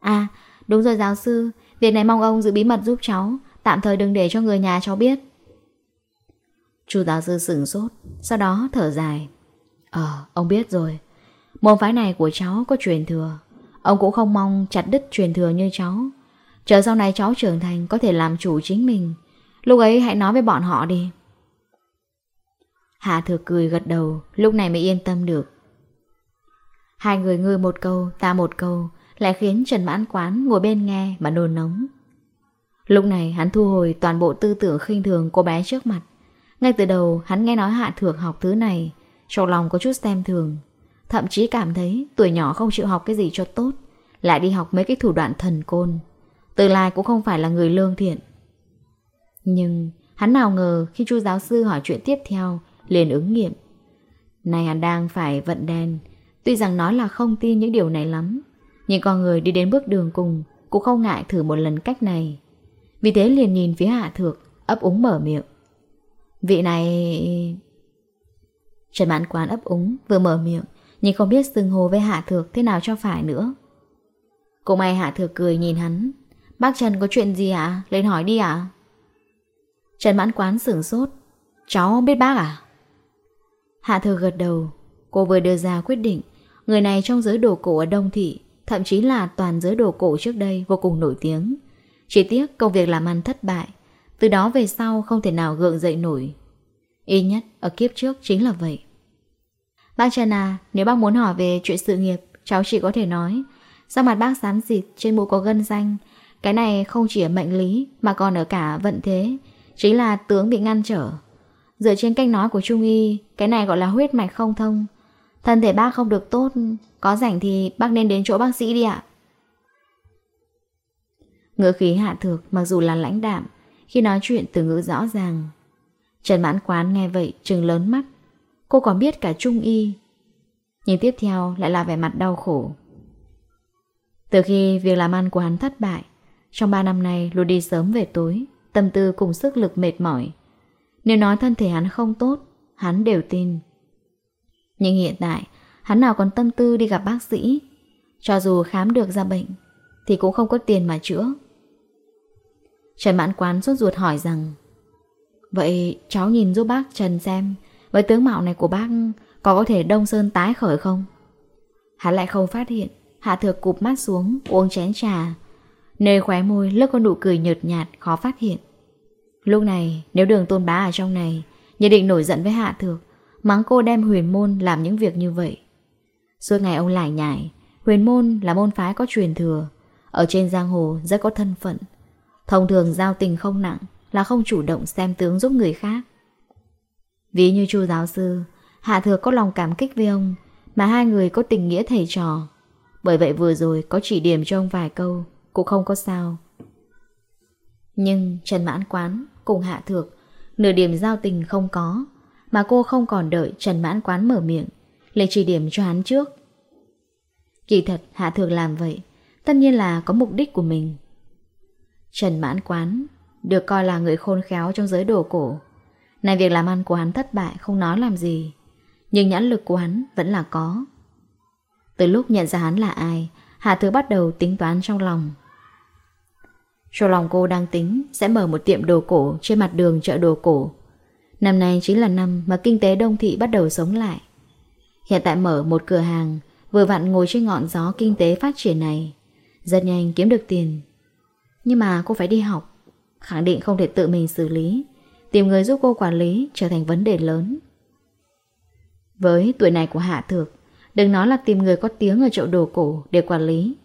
À, đúng rồi giáo sư Việc này mong ông giữ bí mật giúp cháu Tạm thời đừng để cho người nhà cháu biết. Chú giáo sư sửng sốt Sau đó thở dài. Ờ, ông biết rồi. Môn phái này của cháu có truyền thừa. Ông cũng không mong chặt đứt truyền thừa như cháu. Chờ sau này cháu trưởng thành Có thể làm chủ chính mình. Lúc ấy hãy nói với bọn họ đi. Hạ thừa cười gật đầu, Lúc này mới yên tâm được. Hai người ngươi một câu, Ta một câu, Lại khiến Trần Mãn Quán ngồi bên nghe mà nôn nóng. Lúc này hắn thu hồi toàn bộ tư tưởng khinh thường cô bé trước mặt. Ngay từ đầu, hắn nghe nói Hạ Thược học thứ này, Trong lòng có chút xem thường. Thậm chí cảm thấy tuổi nhỏ không chịu học cái gì cho tốt, Lại đi học mấy cái thủ đoạn thần côn. Tương lai cũng không phải là người lương thiện. Nhưng hắn nào ngờ khi chu giáo sư hỏi chuyện tiếp theo liền ứng nghiệm. Này hắn đang phải vận đen, tuy rằng nói là không tin những điều này lắm, nhưng con người đi đến bước đường cùng cũng không ngại thử một lần cách này. Vì thế liền nhìn phía hạ thược, ấp úng mở miệng. Vị này... Trần mãn quán ấp úng, vừa mở miệng, nhưng không biết xưng hồ với hạ thược thế nào cho phải nữa. Cô may hạ thược cười nhìn hắn. Bác Trần có chuyện gì ạ? À? Lên hỏi đi ạ. À? Trần mãn quán sửng sốt. Cháu biết bác à? Hạ thờ gật đầu, cô vừa đưa ra quyết định, người này trong giới đồ cổ ở Đông Thị, thậm chí là toàn giới đồ cổ trước đây vô cùng nổi tiếng. Chỉ tiếc công việc làm ăn thất bại, từ đó về sau không thể nào gượng dậy nổi. Ý nhất ở kiếp trước chính là vậy. Bác Trần à, nếu bác muốn hỏi về chuyện sự nghiệp, cháu chỉ có thể nói. Sao mặt bác xám dịt trên mũi có gân xanh. Cái này không chỉ ở mệnh lý mà còn ở cả vận thế. Chính là tướng bị ngăn trở. Dựa trên cách nói của Trung Y, cái này gọi là huyết mạch không thông. Thân thể bác không được tốt, có rảnh thì bác nên đến chỗ bác sĩ đi ạ. Ngữ khí hạ thược mặc dù là lãnh đạm, khi nói chuyện từ ngữ rõ ràng. Trần Mãn Quán nghe vậy trừng lớn mắt, cô còn biết cả Trung Y. Nhưng tiếp theo lại là vẻ mặt đau khổ. Từ khi việc làm ăn của hắn thất bại, trong 3 năm nay lùi đi sớm về tối, tâm tư cùng sức lực mệt mỏi, nếu nói thân thể hắn không tốt, hắn đều tin. Nhưng hiện tại, hắn nào còn tâm tư đi gặp bác sĩ. Cho dù khám được ra bệnh, thì cũng không có tiền mà chữa. Trần Mãn Quán suốt ruột hỏi rằng, Vậy cháu nhìn giúp bác Trần xem, với tướng mạo này của bác có có thể đông sơn tái khởi không? Hắn lại không phát hiện, Hạ Thược cụp mắt xuống, uống chén trà. Nơi khóe môi lướt con nụ cười nhợt nhạt, khó phát hiện. Lúc này, nếu đường tôn bá ở trong này, Nhất định nổi giận với Hạ Thược, Mắng cô đem huyền môn làm những việc như vậy. Suốt ngày ông lại nhải, Huyền môn là môn phái có truyền thừa, Ở trên giang hồ rất có thân phận. Thông thường giao tình không nặng Là không chủ động xem tướng giúp người khác. Ví như chu giáo sư, Hạ Thược có lòng cảm kích với ông, Mà hai người có tình nghĩa thầy trò. Bởi vậy vừa rồi có chỉ điểm cho ông vài câu, Cũng không có sao. Nhưng Trần Mãn Quán cùng Hạ Thược, Nửa điểm giao tình không có, Mà cô không còn đợi Trần Mãn Quán mở miệng Lấy chỉ điểm cho hắn trước. Kỳ thật Hạ Thược làm vậy, Tất nhiên là có mục đích của mình. Trần Mãn Quán Được coi là người khôn khéo trong giới đồ cổ. Này việc làm ăn của hắn thất bại Không nói làm gì, Nhưng nhãn lực của hắn vẫn là có. Từ lúc nhận ra hắn là ai, Hạ Thược bắt đầu tính toán trong lòng. Trong lòng cô đang tính sẽ mở một tiệm đồ cổ trên mặt đường chợ đồ cổ. Năm nay chính là năm mà kinh tế đông thị bắt đầu sống lại. Hiện tại mở một cửa hàng, vừa vặn ngồi trên ngọn gió kinh tế phát triển này. Rất nhanh kiếm được tiền. Nhưng mà cô phải đi học, khẳng định không thể tự mình xử lý. Tìm người giúp cô quản lý trở thành vấn đề lớn. Với tuổi này của Hạ Thược, đừng nói là tìm người có tiếng ở chợ đồ cổ để quản lý.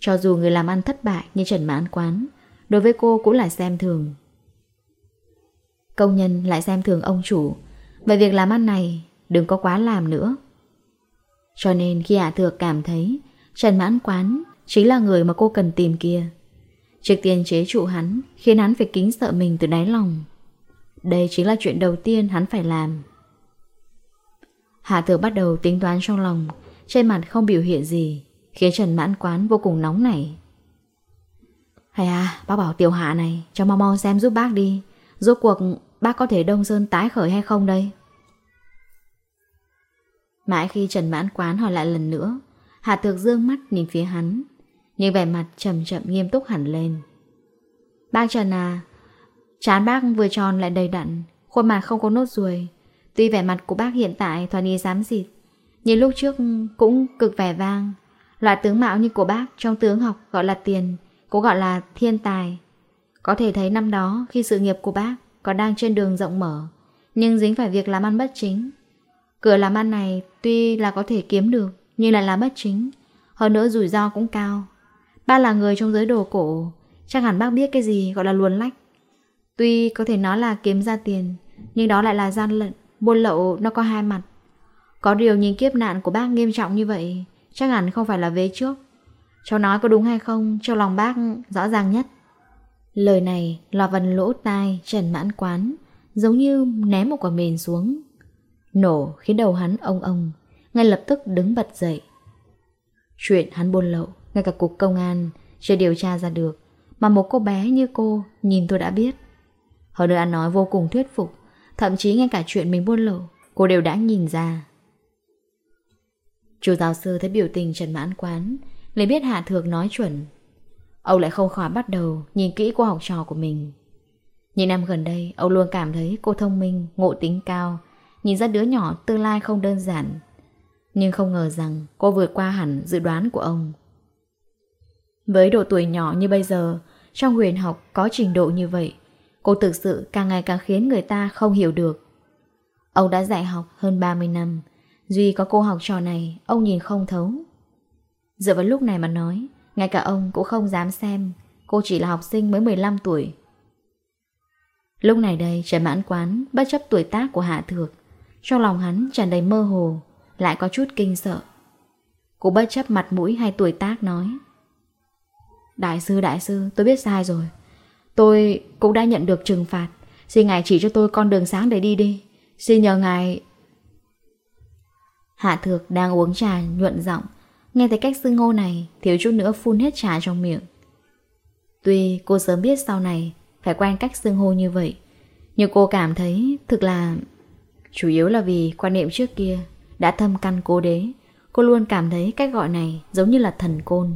Cho dù người làm ăn thất bại như Trần Mãn Quán, Đối với cô cũng là xem thường. Công nhân lại xem thường ông chủ. Vậy việc làm ăn này Đừng có quá làm nữa. Cho nên khi Hạ à Thược cảm thấy Trần Mãn Quán chính là người mà cô cần tìm kia Trực tiên chế trụ hắn Khiến hắn phải kính sợ mình từ đáy lòng. Đây chính là chuyện đầu tiên hắn phải làm. Hạ Thược bắt đầu tính toán trong lòng, Trên mặt không biểu hiện gì, Khiến Trần Mãn Quán vô cùng nóng nảy. Hay à, bác bảo tiểu hạ này cho mau mau xem giúp bác đi. Rốt cuộc bác có thể đông sơn tái khởi hay không đây? Mãi khi Trần Mãn Quán hỏi lại lần nữa, Hạ Thược dương mắt nhìn phía hắn, nhưng vẻ mặt chậm chậm nghiêm túc hẳn lên. Bác Trần à, chán bác vừa tròn lại đầy đặn, khuôn mặt không có nốt ruồi. Tuy vẻ mặt của bác hiện tại thoạt đi dám dịt, nhưng lúc trước cũng cực vẻ vang. Loại tướng mạo như của bác trong tướng học gọi là tiền, Cô gọi là thiên tài. Có thể thấy năm đó, khi sự nghiệp của bác Còn đang trên đường rộng mở, Nhưng dính phải việc làm ăn bất chính. Cửa làm ăn này tuy là có thể kiếm được, Nhưng lại là bất chính. Hơn nữa rủi ro cũng cao. Bác là người trong giới đồ cổ. Chắc hẳn bác biết cái gì gọi là luồn lách. Tuy có thể nói là kiếm ra tiền, Nhưng đó lại là gian lận. Buôn lậu nó có hai mặt. Có điều nhìn kiếp nạn của bác nghiêm trọng như vậy, Chắc hẳn không phải là vế trước. Cháu nói có đúng hay không, cho lòng bác rõ ràng nhất. Lời này lọt vần lỗ tai Trần mãn quán, Giống như ném một quả mìn xuống. Nổ khiến đầu hắn ông ông, Ngay lập tức đứng bật dậy. Chuyện hắn buôn lậu, Ngay cả cục công an chưa điều tra ra được, Mà một cô bé như cô nhìn tôi đã biết. Hồi nữa ăn nói vô cùng thuyết phục, Thậm chí ngay cả chuyện mình buôn lậu, Cô đều đã nhìn ra. Chủ giáo sư thấy biểu tình Trần Mãn Quán Lấy biết Hạ Thược nói chuẩn. Ông lại không khỏi bắt đầu Nhìn kỹ cô học trò của mình. Những năm gần đây, Ông luôn cảm thấy cô thông minh, Ngộ tính cao, Nhìn ra đứa nhỏ tương lai không đơn giản. Nhưng không ngờ rằng Cô vượt qua hẳn dự đoán của ông. Với độ tuổi nhỏ như bây giờ, Trong huyền học có trình độ như vậy, Cô thực sự càng ngày càng khiến người ta không hiểu được. Ông đã dạy học hơn 30 năm, Duy có cô học trò này, Ông nhìn không thấu giờ vào lúc này mà nói, Ngay cả ông cũng không dám xem, Cô chỉ là học sinh mới 15 tuổi. Lúc này đây trời Mãn Quán bất chấp tuổi tác của Hạ Thược, Trong lòng hắn tràn đầy mơ hồ, Lại có chút kinh sợ. Cô bất chấp mặt mũi hay tuổi tác nói, Đại sư đại sư, tôi biết sai rồi. Tôi cũng đã nhận được trừng phạt. Xin ngài chỉ cho tôi con đường sáng để đi đi. Xin nhờ ngài. Hạ Thược đang uống trà nhuận giọng Nghe thấy cách xưng hô này, Thiếu chút nữa phun hết trà trong miệng. Tuy cô sớm biết sau này Phải quen cách xưng hô như vậy, Nhưng cô cảm thấy thực là Chủ yếu là vì quan niệm trước kia Đã thâm căn cô đế. Cô luôn cảm thấy cách gọi này giống như là thần côn.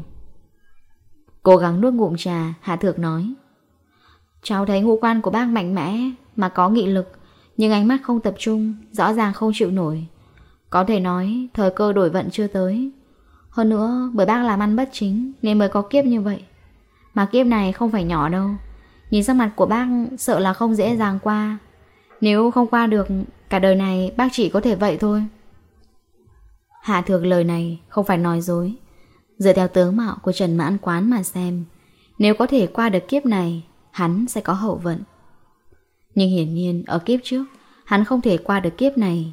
Cố gắng nuốt ngụm trà, Hạ Thược nói, Cháu thấy ngũ quan của bác mạnh mẽ Mà có nghị lực, Nhưng ánh mắt không tập trung, Rõ ràng không chịu nổi. Có thể nói thời cơ đổi vận chưa tới hơn nữa, bởi bác làm ăn bất chính nên mới có kiếp như vậy. Mà kiếp này không phải nhỏ đâu. Nhìn sắc mặt của bác sợ là không dễ dàng qua. Nếu không qua được, cả đời này bác chỉ có thể vậy thôi. Hạ thược lời này không phải nói dối. Dựa theo tướng mạo của Trần Mãn Quán mà xem, nếu có thể qua được kiếp này, hắn sẽ có hậu vận. Nhưng hiển nhiên ở kiếp trước, hắn không thể qua được kiếp này.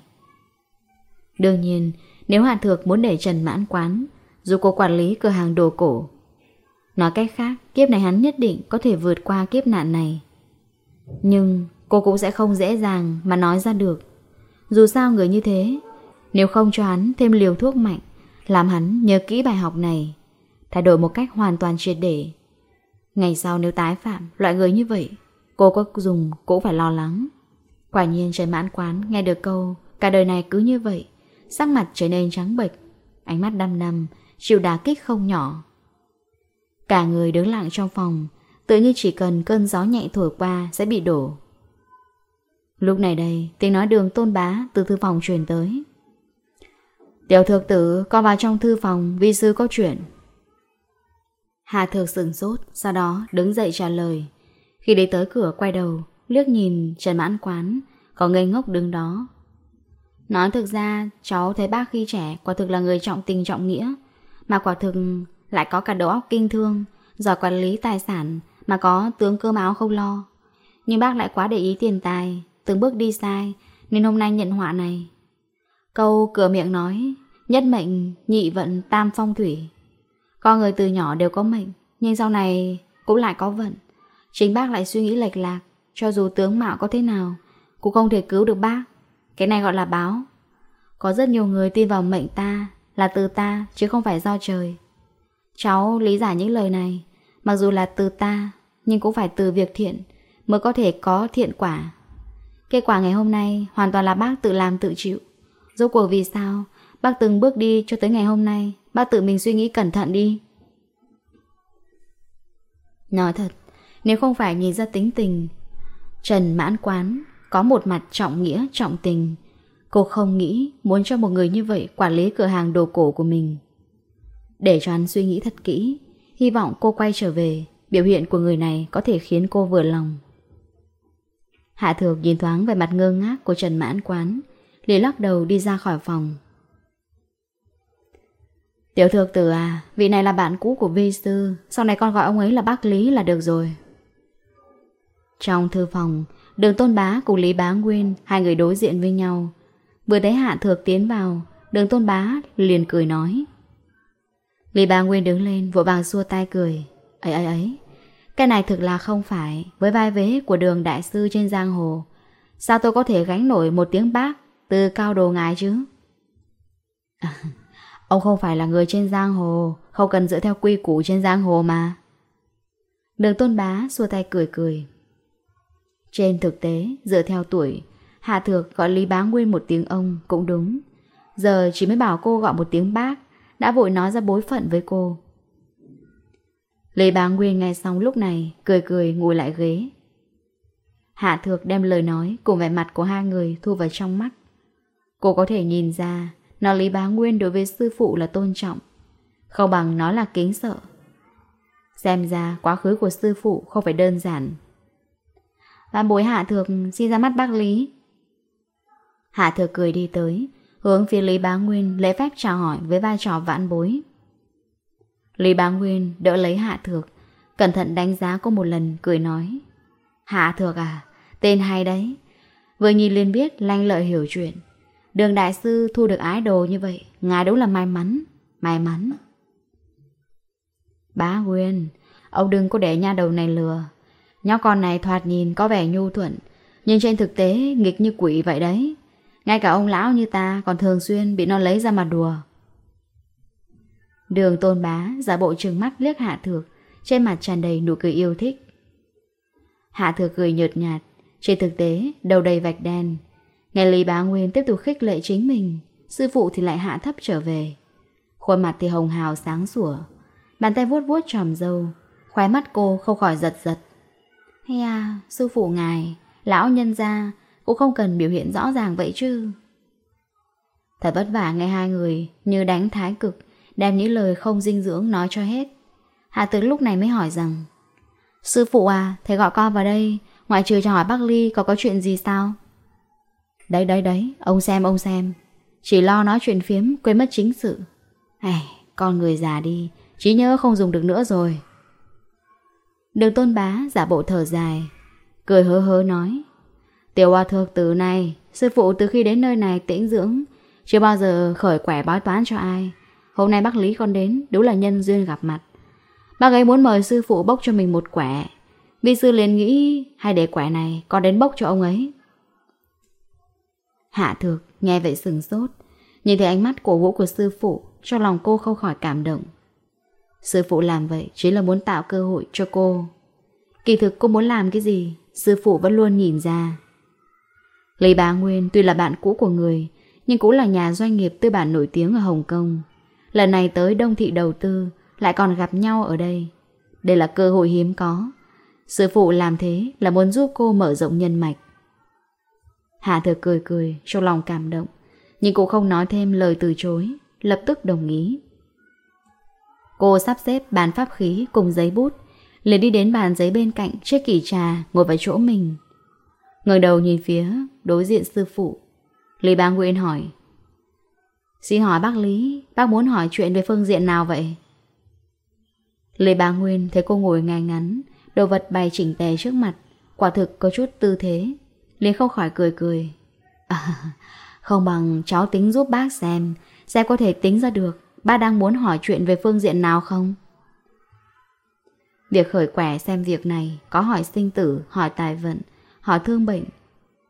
Đương nhiên, nếu Hạ Thược muốn để Trần Mãn Quán dù cô quản lý cửa hàng đồ cổ. Nói cách khác, kiếp này hắn nhất định có thể vượt qua kiếp nạn này. Nhưng cô cũng sẽ không dễ dàng mà nói ra được. Dù sao người như thế, nếu không cho hắn thêm liều thuốc mạnh, làm hắn nhớ kỹ bài học này, thay đổi một cách hoàn toàn triệt để. Ngày sau nếu tái phạm, loại người như vậy, cô có dùng cũng phải lo lắng. Quả nhiên trời Mãn Quán nghe được câu, cả đời này cứ như vậy, sắc mặt trở nên trắng bệch, ánh mắt đăm đăm, chịu đả kích không nhỏ. Cả người đứng lặng trong phòng, tự như chỉ cần cơn gió nhẹ thổi qua sẽ bị đổ. Lúc này đây, tiếng nói đường tôn bá từ thư phòng truyền tới. Tiểu thược tử, con vào trong thư phòng, vi sư có chuyện. Hà thược sửng sốt, sau đó đứng dậy trả lời. Khi đi tới cửa quay đầu, liếc nhìn Trần Mãn Quán, có ngây ngốc đứng đó. Nói thực ra, cháu thấy bác khi trẻ quả thực là người trọng tình trọng nghĩa, mà quả thực lại có cả đầu óc kinh thương, giỏi quản lý tài sản mà có tướng cơm áo không lo. Nhưng bác lại quá để ý tiền tài, từng bước đi sai nên hôm nay nhận họa này. Câu cửa miệng nói, nhất mệnh, nhị vận, tam phong thủy. Con người từ nhỏ đều có mệnh, nhưng sau này cũng lại có vận. Chính bác lại suy nghĩ lệch lạc, cho dù tướng mạo có thế nào, cũng không thể cứu được bác. Cái này gọi là báo. Có rất nhiều người tin vào mệnh ta là từ ta, chứ không phải do trời. Cháu lý giải những lời này. Mặc dù là từ ta, Nhưng cũng phải từ việc thiện Mới có thể có thiện quả. Kết quả ngày hôm nay hoàn toàn là bác tự làm tự chịu. Rốt cuộc vì sao Bác từng bước đi cho tới ngày hôm nay, Bác tự mình suy nghĩ cẩn thận đi? Nói thật, Nếu không phải nhìn ra tính tình, Trần mãn quán Có một mặt trọng nghĩa, trọng tình Cô không nghĩ muốn cho một người như vậy quản lý cửa hàng đồ cổ của mình. Để cho anh suy nghĩ thật kỹ, hy vọng cô quay trở về, biểu hiện của người này có thể khiến cô vừa lòng. Hạ Thược nhìn thoáng về mặt ngơ ngác của Trần Mãn Quán, lì lắc đầu đi ra khỏi phòng. Tiểu Thược Tử à, vị này là bạn cũ của Vi Sư, sau này con gọi ông ấy là bác Lý là được rồi. Trong thư phòng, đường Tôn Bá cùng Lý Bá Nguyên, hai người đối diện với nhau, Vừa thấy Hạ Thược tiến vào Đường Tôn Bá liền cười nói. Lý Bá Nguyên đứng lên Vội vàng xua tay cười. Ấy ấy ấy Cái này thực là không phải. Với vai vế của đường đại sư trên giang hồ Sao tôi có thể gánh nổi một tiếng bác Từ cao đồ ngài chứ? À, Ông không phải là người trên giang hồ Không cần dựa theo quy củ trên giang hồ mà. Đường tôn bá xua tay cười cười. Trên thực tế Dựa theo tuổi Hà Thược gọi Lý Bá Nguyên một tiếng ông cũng đúng. Giờ chỉ mới bảo cô gọi một tiếng bác, đã vội nói ra bối phận với cô. Lý Bá Nguyên nghe xong lúc này, cười cười ngồi lại ghế. Hạ Thược đem lời nói cùng vẻ mặt của hai người thu vào trong mắt. Cô có thể nhìn ra, nó Lý Bá Nguyên đối với sư phụ là tôn trọng, không bằng nó là kính sợ. Xem ra quá khứ của sư phụ không phải đơn giản. Văn bối Hạ Thược xin ra mắt bác Lý, Hạ thừa cười đi tới, hướng phía Lý Bá Nguyên lễ phép chào hỏi với vai trò vãn bối. Lý Bá Nguyên đỡ lấy Hạ Thược, cẩn thận đánh giá cô một lần, cười nói. Hạ Thược à, tên hay đấy. Vừa nhìn liền biết lanh lợi hiểu chuyện. Đường đại sư thu được ái đồ như vậy, ngài đúng là may mắn, may mắn. Bá Nguyên, ông đừng có để nha đầu này lừa. Nhóc con này thoạt nhìn có vẻ nhu thuận, nhưng trên thực tế nghịch như quỷ vậy đấy. Ngay cả ông lão như ta còn thường xuyên bị nó lấy ra mà đùa. Đường tôn bá giả bộ trừng mắt liếc hạ thược, trên mặt tràn đầy nụ cười yêu thích. Hạ thược cười nhợt nhạt, trên thực tế đầu đầy vạch đen. Nghe Lý Bá Nguyên tiếp tục khích lệ chính mình, sư phụ thì lại hạ thấp trở về. Khuôn mặt thì hồng hào sáng sủa, bàn tay vuốt vuốt tròm dâu, khóe mắt cô không khỏi giật giật. Hay à, sư phụ ngài, lão nhân gia cũng không cần biểu hiện rõ ràng vậy chứ. Thật vất vả nghe hai người Như đánh thái cực Đem những lời không dinh dưỡng nói cho hết. Hạ tướng lúc này mới hỏi rằng Sư phụ à, thầy gọi con vào đây Ngoại trừ cho hỏi bác Ly có có chuyện gì sao? Đấy đấy đấy Ông xem ông xem. Chỉ lo nói chuyện phiếm quên mất chính sự. Ai, Con người già đi Trí nhớ không dùng được nữa rồi. Đường tôn bá giả bộ thở dài Cười hớ hớ nói Tiểu hòa thược từ này, sư phụ từ khi đến nơi này tĩnh dưỡng, chưa bao giờ khởi quẻ bói toán cho ai. Hôm nay bác Lý con đến, đúng là nhân duyên gặp mặt. Bác ấy muốn mời sư phụ bốc cho mình một quẻ. vì sư liền nghĩ hay để quẻ này con đến bốc cho ông ấy. Hạ thược nghe vậy sừng sốt, nhìn thấy ánh mắt cổ vũ của sư phụ, cho lòng cô không khỏi cảm động. Sư phụ làm vậy chính là muốn tạo cơ hội cho cô. Kỳ thực cô muốn làm cái gì, sư phụ vẫn luôn nhìn ra. Lấy bà Nguyên tuy là bạn cũ của người, nhưng cũng là nhà doanh nghiệp tư bản nổi tiếng ở Hồng Kông. Lần này tới Đông Thị đầu tư, lại còn gặp nhau ở đây. Đây là cơ hội hiếm có. Sư phụ làm thế là muốn giúp cô mở rộng nhân mạch. Hạ thừa cười cười, trong lòng cảm động, nhưng cô không nói thêm lời từ chối, lập tức đồng ý. Cô sắp xếp bàn pháp khí cùng giấy bút, liền đi đến bàn giấy bên cạnh chiếc kỷ trà ngồi vào chỗ mình người đầu nhìn phía đối diện sư phụ. Lý Bá Nguyên hỏi. Xin hỏi bác Lý, bác muốn hỏi chuyện về phương diện nào vậy? Lý Bá Nguyên thấy cô ngồi ngay ngắn, đồ vật bày chỉnh tề trước mặt, quả thực có chút tư thế. liền không khỏi cười cười. À, không bằng cháu tính giúp bác xem, xem có thể tính ra được bác đang muốn hỏi chuyện về phương diện nào không? Việc khởi quẻ xem việc này có hỏi sinh tử, hỏi tài vận, hỏi thương bệnh,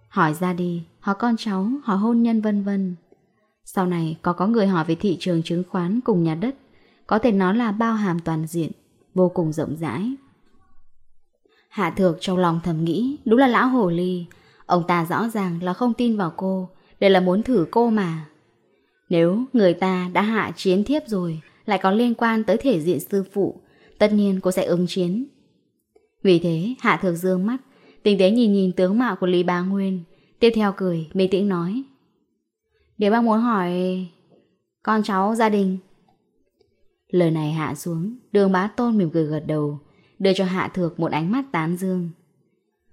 hỏi ra đi, hỏi con cháu, hỏi hôn nhân vân vân. Sau này có có người hỏi về thị trường chứng khoán cùng nhà đất, có thể nói là bao hàm toàn diện, vô cùng rộng rãi. Hạ Thược trong lòng thầm nghĩ, đúng là lão hồ ly, ông ta rõ ràng là không tin vào cô, đây là muốn thử cô mà. Nếu người ta đã hạ chiến thiếp rồi, lại có liên quan tới thể diện sư phụ, tất nhiên cô sẽ ứng chiến. Vì thế, Hạ Thược dương mắt, Tình tế nhìn nhìn tướng mạo của Lý Bá Nguyên Tiếp theo cười, mê tĩnh nói. Nếu bác muốn hỏi Con cháu gia đình. Lời này hạ xuống Đường bá tôn mỉm cười gật đầu Đưa cho hạ thược một ánh mắt tán dương.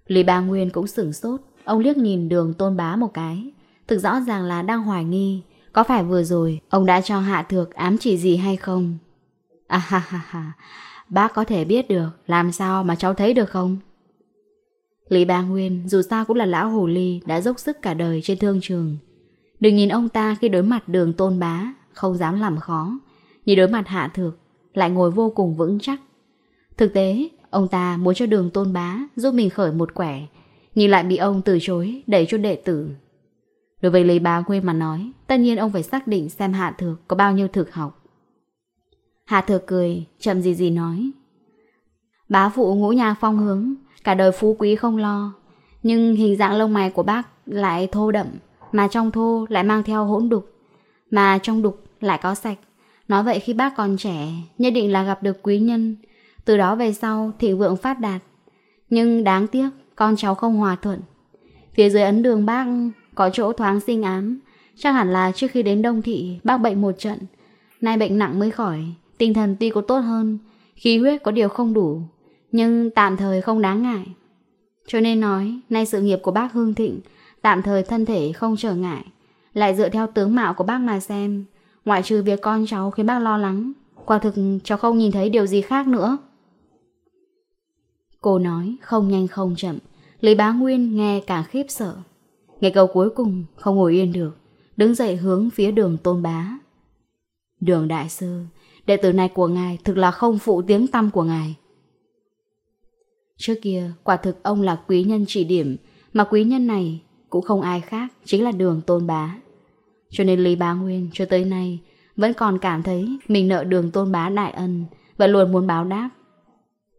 Lý Bá Nguyên cũng sửng sốt Ông liếc nhìn đường tôn bá một cái Thực rõ ràng là đang hoài nghi Có phải vừa rồi ông đã cho hạ thược ám chỉ gì hay không? À ha ha ha Bác có thể biết được Làm sao mà cháu thấy được không? Lý Bá Nguyên dù sao cũng là lão hồ ly đã dốc sức cả đời trên thương trường. Đừng nhìn ông ta khi đối mặt đường tôn bá, không dám làm khó. Nhìn đối mặt hạ thược, lại ngồi vô cùng vững chắc. Thực tế, ông ta muốn cho đường tôn bá giúp mình khởi một quẻ, nhưng lại bị ông từ chối đẩy cho đệ tử. Đối với Lý Bá Nguyên mà nói, tất nhiên ông phải xác định xem hạ thược có bao nhiêu thực học. Hạ thược cười, chậm gì gì nói. Bá phụ ngũ nhà phong hướng, Cả đời phú quý không lo. Nhưng hình dạng lông mày của bác lại thô đậm, Mà trong thô lại mang theo hỗn đục, Mà trong đục lại có sạch. Nói vậy khi bác còn trẻ, Nhất định là gặp được quý nhân. Từ đó về sau, thị vượng phát đạt. Nhưng đáng tiếc, Con cháu không hòa thuận. Phía dưới ấn đường bác có chỗ thoáng sinh ám. Chắc hẳn là trước khi đến Đông Thị, Bác bệnh một trận. Nay bệnh nặng mới khỏi, Tinh thần tuy có tốt hơn, Khí huyết có điều không đủ nhưng tạm thời không đáng ngại. Cho nên nói, nay sự nghiệp của bác Hương Thịnh, tạm thời thân thể không trở ngại. Lại dựa theo tướng mạo của bác mà xem, ngoại trừ việc con cháu khiến bác lo lắng, quả thực cháu không nhìn thấy điều gì khác nữa. Cô nói không nhanh không chậm, Lý Bá Nguyên nghe càng khiếp sợ. Ngày cầu cuối cùng không ngồi yên được, đứng dậy hướng phía đường tôn bá. Đường đại sư, đệ tử này của ngài thực là không phụ tiếng tâm của ngài. Trước kia, quả thực ông là quý nhân chỉ điểm, mà quý nhân này cũng không ai khác, chính là đường tôn bá. Cho nên Lý Bá Nguyên cho tới nay vẫn còn cảm thấy mình nợ đường tôn bá đại ân và luôn muốn báo đáp.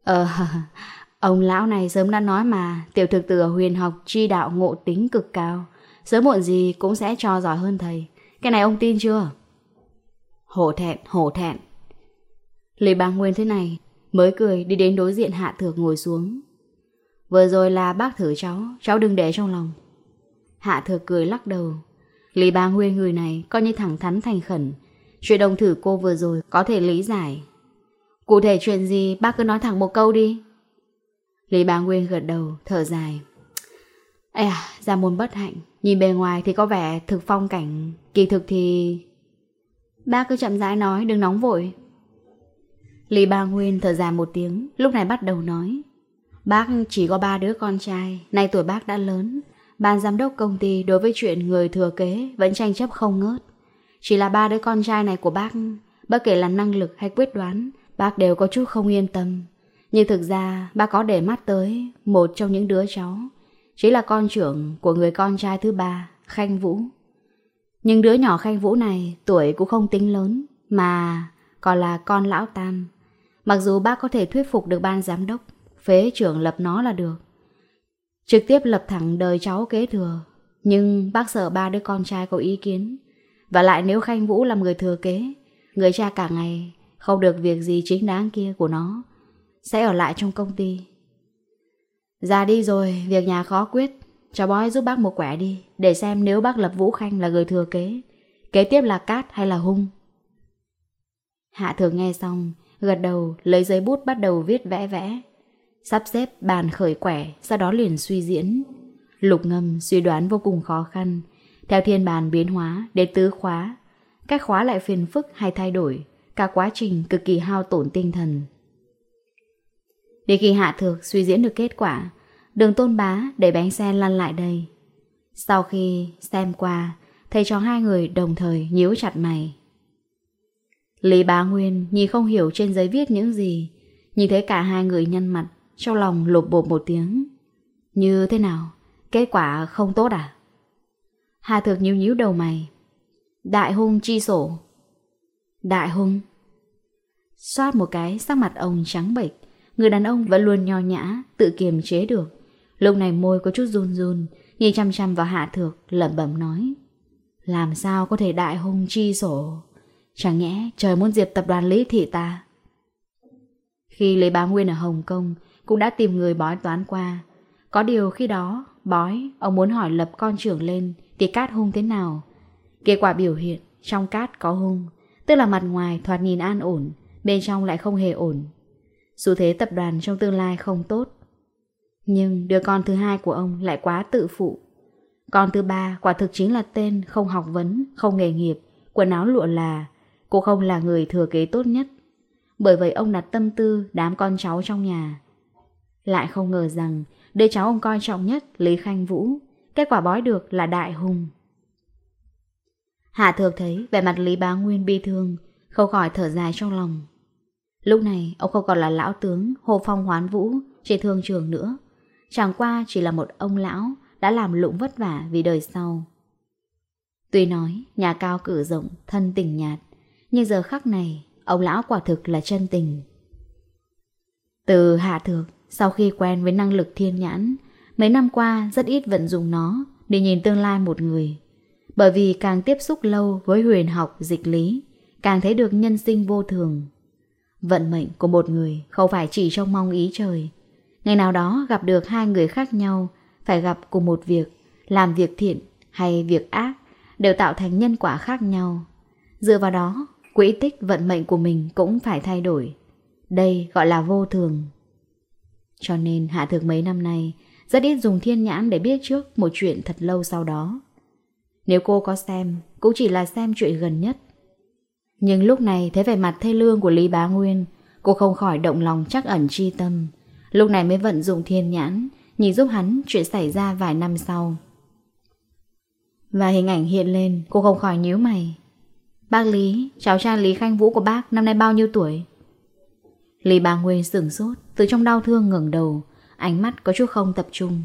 Ờ, ông lão này sớm đã nói mà, tiểu thực tử huyền học chi đạo ngộ tính cực cao, sớm muộn gì cũng sẽ cho giỏi hơn thầy. Cái này ông tin chưa? Hổ thẹn, hổ thẹn. Lý Bá Nguyên thế này mới cười đi đến đối diện Hạ Thược ngồi xuống. Vừa rồi là bác thử cháu, cháu đừng để trong lòng. Hạ Thược cười lắc đầu. Lý Bá Nguyên người này coi như thẳng thắn thành khẩn. Chuyện đồng thử cô vừa rồi có thể lý giải. Cụ thể chuyện gì bác cứ nói thẳng một câu đi. Lý Bá Nguyên gật đầu, thở dài. Ê à, ra môn bất hạnh. Nhìn bề ngoài thì có vẻ thực phong cảnh, kỳ thực thì... Bác cứ chậm rãi nói, đừng nóng vội. Lý Ba Nguyên thở dài một tiếng, lúc này bắt đầu nói. Bác chỉ có ba đứa con trai, nay tuổi bác đã lớn. Ban giám đốc công ty đối với chuyện người thừa kế vẫn tranh chấp không ngớt. Chỉ là ba đứa con trai này của bác, bất kể là năng lực hay quyết đoán, bác đều có chút không yên tâm. Nhưng thực ra bác có để mắt tới một trong những đứa cháu, chỉ là con trưởng của người con trai thứ ba, Khanh Vũ. Nhưng đứa nhỏ Khanh Vũ này tuổi cũng không tính lớn, mà còn là con lão tam. Mặc dù bác có thể thuyết phục được ban giám đốc, phế trưởng lập nó là được. Trực tiếp lập thẳng đời cháu kế thừa, nhưng bác sợ ba đứa con trai có ý kiến. Và lại nếu Khanh Vũ làm người thừa kế, người cha cả ngày không được việc gì chính đáng kia của nó, sẽ ở lại trong công ty. Già đi rồi, việc nhà khó quyết, cháu bói giúp bác một quẻ đi, để xem nếu bác lập Vũ Khanh là người thừa kế, kế tiếp là Cát hay là Hung. Hạ thường nghe xong, Gật đầu, lấy giấy bút bắt đầu viết vẽ vẽ. Sắp xếp bàn khởi quẻ, sau đó liền suy diễn. Lục ngâm suy đoán vô cùng khó khăn. Theo thiên bàn biến hóa, đến tứ khóa. cách khóa lại phiền phức hay thay đổi. Cả quá trình cực kỳ hao tổn tinh thần. Để khi hạ thược suy diễn được kết quả, đường tôn bá để bánh xe lăn lại đây. Sau khi xem qua, thầy cho hai người đồng thời nhíu chặt mày. Lý Bá Nguyên nhìn không hiểu trên giấy viết những gì, nhìn thấy cả hai người nhăn mặt, trong lòng lột bột một tiếng. Như thế nào? Kết quả không tốt à? Hà Thược nhíu nhíu đầu mày. Đại hung chi sổ. Đại hung. Xoát một cái sắc mặt ông trắng bệch, người đàn ông vẫn luôn nho nhã, tự kiềm chế được. Lúc này môi có chút run run, nhìn chăm chăm vào Hạ Thược, lẩm bẩm nói. Làm sao có thể đại hung chi sổ? Chẳng nhẽ trời muốn diệt tập đoàn Lý Thị ta? Khi Lý Bá Nguyên ở Hồng Kông Cũng đã tìm người bói toán qua. Có điều khi đó Bói Ông muốn hỏi lập con trưởng lên Thì cát hung thế nào. Kết quả biểu hiện Trong cát có hung Tức là mặt ngoài thoạt nhìn an ổn Bên trong lại không hề ổn. Dù thế tập đoàn trong tương lai không tốt. Nhưng đứa con thứ hai của ông lại quá tự phụ. Con thứ ba quả thực chính là tên không học vấn, không nghề nghiệp, quần áo lụa là Cô không là người thừa kế tốt nhất. Bởi vậy ông đặt tâm tư đám con cháu trong nhà. Lại không ngờ rằng, Đứa cháu ông coi trọng nhất Lý Khanh Vũ. Kết quả bói được là Đại Hùng. Hạ thược thấy vẻ mặt Lý Bá Nguyên bi thương, Không khỏi thở dài trong lòng. Lúc này, ông không còn là lão tướng Hồ Phong Hoán Vũ Trên thương trường nữa. Chẳng qua chỉ là một ông lão Đã làm lụng vất vả vì đời sau. Tuy nói nhà cao cử rộng, Thân tình nhạt nhưng giờ khắc này, ông lão quả thực là chân tình. Từ hạ thược, sau khi quen với năng lực thiên nhãn, mấy năm qua rất ít vận dụng nó để nhìn tương lai một người. Bởi vì càng tiếp xúc lâu với huyền học dịch lý, càng thấy được nhân sinh vô thường. Vận mệnh của một người không phải chỉ trong mong ý trời. Ngày nào đó gặp được hai người khác nhau, phải gặp cùng một việc, làm việc thiện hay việc ác đều tạo thành nhân quả khác nhau. Dựa vào đó quỹ tích vận mệnh của mình cũng phải thay đổi. Đây gọi là vô thường. Cho nên Hạ Thược mấy năm nay rất ít dùng thiên nhãn để biết trước một chuyện thật lâu sau đó. Nếu cô có xem, cũng chỉ là xem chuyện gần nhất. Nhưng lúc này thấy vẻ mặt thê lương của Lý Bá Nguyên, cô không khỏi động lòng chắc ẩn chi tâm. Lúc này mới vận dụng thiên nhãn, nhìn giúp hắn chuyện xảy ra vài năm sau. Và hình ảnh hiện lên, cô không khỏi nhíu mày. Bác Lý, cháu trai Lý Khanh Vũ của bác năm nay bao nhiêu tuổi? Lý Bà Nguyên sửng sốt, từ trong đau thương ngẩng đầu, ánh mắt có chút không tập trung.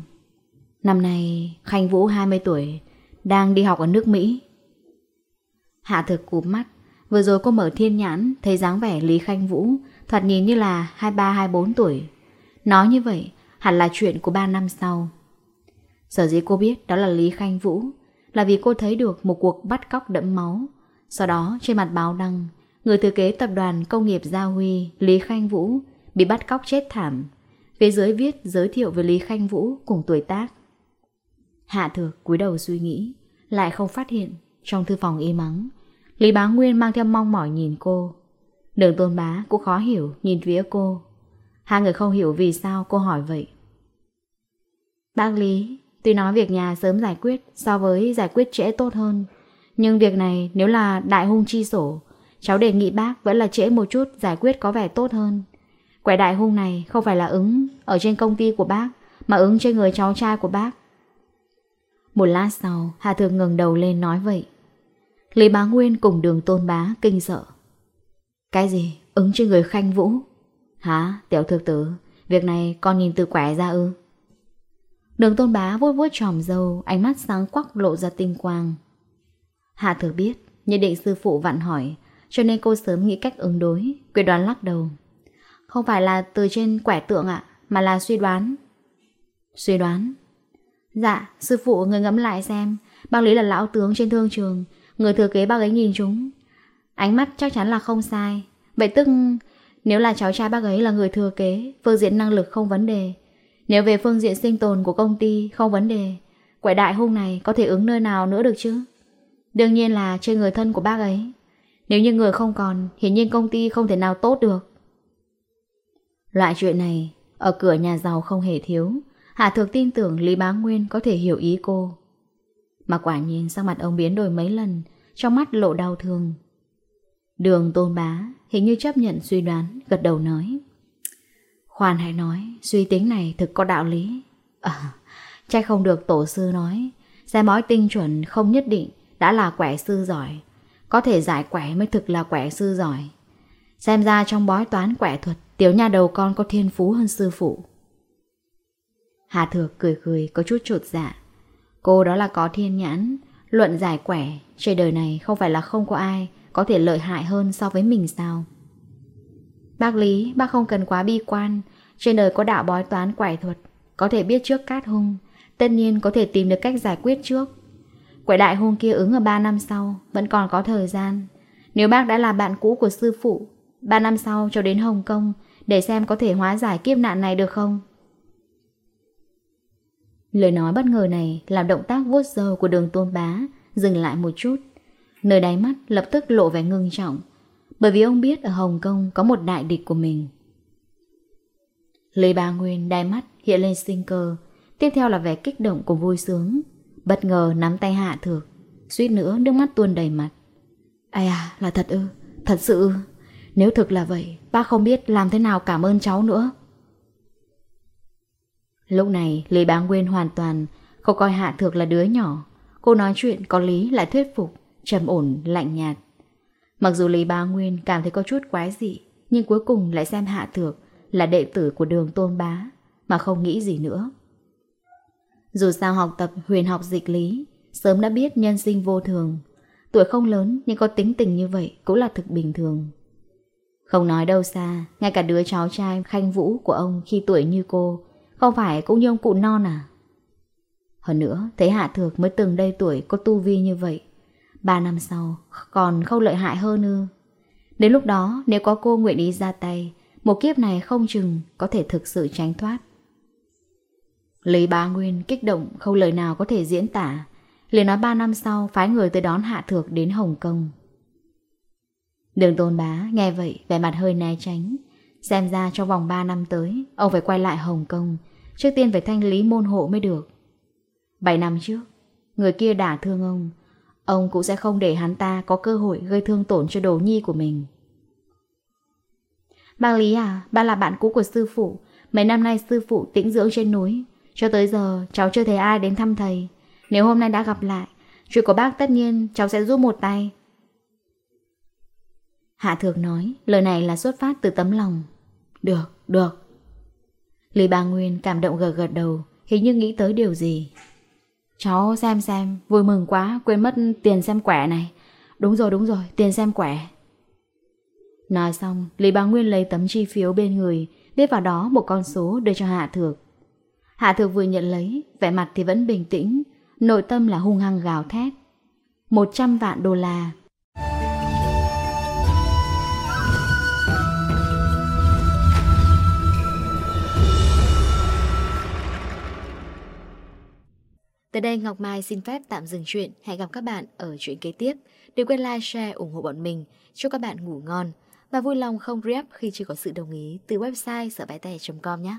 Năm nay, Khanh Vũ 20 tuổi, đang đi học ở nước Mỹ. Hạ thực cụp mắt, vừa rồi cô mở thiên nhãn, thấy dáng vẻ Lý Khanh Vũ, thoạt nhìn như là 23-24 tuổi. Nói như vậy, hẳn là chuyện của 3 năm sau. Sở dĩ cô biết đó là Lý Khanh Vũ, là vì cô thấy được một cuộc bắt cóc đẫm máu, sau đó, trên mặt báo đăng, người thừa kế tập đoàn công nghiệp Gia Huy, Lý Khanh Vũ, bị bắt cóc chết thảm. Phía dưới viết giới thiệu về Lý Khanh Vũ cùng tuổi tác. Hạ thược cúi đầu suy nghĩ, lại không phát hiện, trong thư phòng y mắng. Lý Bá Nguyên mang theo mong mỏi nhìn cô. Đường tôn bá cũng khó hiểu nhìn phía cô. Hai người không hiểu vì sao cô hỏi vậy. Bác Lý, tuy nói việc nhà sớm giải quyết so với giải quyết trễ tốt hơn, nhưng việc này nếu là đại hung chi sổ, cháu đề nghị bác vẫn là trễ một chút giải quyết có vẻ tốt hơn. Quẻ đại hung này không phải là ứng ở trên công ty của bác, mà ứng trên người cháu trai của bác. Một lát sau, Hà Thược ngừng đầu lên nói vậy. Lý Bá Nguyên cùng đường tôn bá kinh sợ. Cái gì? Ứng trên người khanh vũ? Hả? Tiểu thược tử, việc này con nhìn từ quẻ ra ư? Đường tôn bá vuốt vuốt tròm dâu, ánh mắt sáng quắc lộ ra tinh quang, Hạ thừa biết, nhận định sư phụ vặn hỏi, cho nên cô sớm nghĩ cách ứng đối, quyết đoán lắc đầu. Không phải là từ trên quẻ tượng ạ, mà là suy đoán. Suy đoán? Dạ, sư phụ người ngẫm lại xem, bác lý là lão tướng trên thương trường, người thừa kế bác ấy nhìn chúng. Ánh mắt chắc chắn là không sai. Vậy tức, nếu là cháu trai bác ấy là người thừa kế, phương diện năng lực không vấn đề. Nếu về phương diện sinh tồn của công ty không vấn đề, quẻ đại hung này có thể ứng nơi nào nữa được chứ? Đương nhiên là trên người thân của bác ấy. Nếu như người không còn, Hiển nhiên công ty không thể nào tốt được. Loại chuyện này, Ở cửa nhà giàu không hề thiếu. Hạ thực tin tưởng Lý Bá Nguyên có thể hiểu ý cô. Mà quả nhiên sang mặt ông biến đổi mấy lần, Trong mắt lộ đau thương. Đường tôn bá Hình như chấp nhận suy đoán, Gật đầu nói. Khoan hãy nói, Suy tính này thực có đạo lý. À Chắc không được tổ sư nói. Xe mói tinh chuẩn không nhất định đã là quẻ sư giỏi. Có thể giải quẻ mới thực là quẻ sư giỏi. Xem ra trong bói toán quẻ thuật, tiểu nhà đầu con có thiên phú hơn sư phụ. Hà Thược cười cười có chút trột dạ. Cô đó là có thiên nhãn, luận giải quẻ, trên đời này không phải là không có ai có thể lợi hại hơn so với mình sao. Bác Lý, bác không cần quá bi quan, trên đời có đạo bói toán quẻ thuật, có thể biết trước cát hung, tất nhiên có thể tìm được cách giải quyết trước. Quậy đại hôn kia ứng ở 3 năm sau, Vẫn còn có thời gian. Nếu bác đã là bạn cũ của sư phụ 3 năm sau cho đến Hồng Kông, Để xem có thể hóa giải kiếp nạn này được không? Lời nói bất ngờ này Làm động tác vuốt dâu của đường tôn bá Dừng lại một chút. Nơi đáy mắt lập tức lộ vẻ ngưng trọng, Bởi vì ông biết ở Hồng Kông Có một đại địch của mình. Lê Ba Nguyên đai mắt hiện lên sinh cơ, Tiếp theo là vẻ kích động của vui sướng. Bất ngờ nắm tay Hạ Thược Suýt nữa nước mắt tuôn đầy mặt. Ây à là thật ư? Thật sự ư? Nếu thực là vậy, Bác không biết làm thế nào cảm ơn cháu nữa. Lúc này, Lý Bá Nguyên hoàn toàn Không coi Hạ Thược là đứa nhỏ. Cô nói chuyện có lý lại thuyết phục, trầm ổn, lạnh nhạt. Mặc dù Lý Bá Nguyên cảm thấy có chút quái dị, Nhưng cuối cùng lại xem Hạ Thược Là đệ tử của đường Tôn Bá, Mà không nghĩ gì nữa. Dù sao học tập huyền học dịch lý, sớm đã biết nhân sinh vô thường. Tuổi không lớn nhưng có tính tình như vậy cũng là thực bình thường. Không nói đâu xa, ngay cả đứa cháu trai Khanh Vũ của ông khi tuổi như cô, không phải cũng như ông cụ non à? Hơn nữa, thấy Hạ Thược mới từng đây tuổi có tu vi như vậy. Ba năm sau, còn không lợi hại hơn ư. Đến lúc đó, nếu có cô nguyện ý ra tay, một kiếp này không chừng có thể thực sự tránh thoát. Lý Bá Nguyên kích động không lời nào có thể diễn tả, liền nói ba năm sau phái người tới đón Hạ Thược đến Hồng Kông. Đường Tôn Bá nghe vậy vẻ mặt hơi né tránh, xem ra trong vòng 3 năm tới ông phải quay lại Hồng Kông, trước tiên phải thanh lý môn hộ mới được. 7 năm trước, người kia đả thương ông, ông cũng sẽ không để hắn ta có cơ hội gây thương tổn cho đồ nhi của mình. Ba Lý à, ba là bạn cũ của sư phụ, mấy năm nay sư phụ tĩnh dưỡng trên núi, cho tới giờ cháu chưa thấy ai đến thăm thầy. Nếu hôm nay đã gặp lại Chuyện của bác tất nhiên cháu sẽ giúp một tay. Hạ thược nói Lời này là xuất phát từ tấm lòng. Được, được. Lý Ba Nguyên cảm động gật gật đầu Hình như nghĩ tới điều gì. Cháu xem xem, vui mừng quá Quên mất tiền xem quẻ này. Đúng rồi, đúng rồi, tiền xem quẻ. Nói xong, Lý Ba Nguyên lấy tấm chi phiếu bên người Viết vào đó một con số đưa cho Hạ Thược. Hạ thừa vừa nhận lấy, vẻ mặt thì vẫn bình tĩnh, nội tâm là hung hăng gào thét. 100 vạn đô la. Tới đây Ngọc Mai xin phép tạm dừng chuyện. Hẹn gặp các bạn ở chuyện kế tiếp. Đừng quên like, share, ủng hộ bọn mình. Chúc các bạn ngủ ngon. Và vui lòng không rep khi chưa có sự đồng ý từ website sởbáitè.com nhé.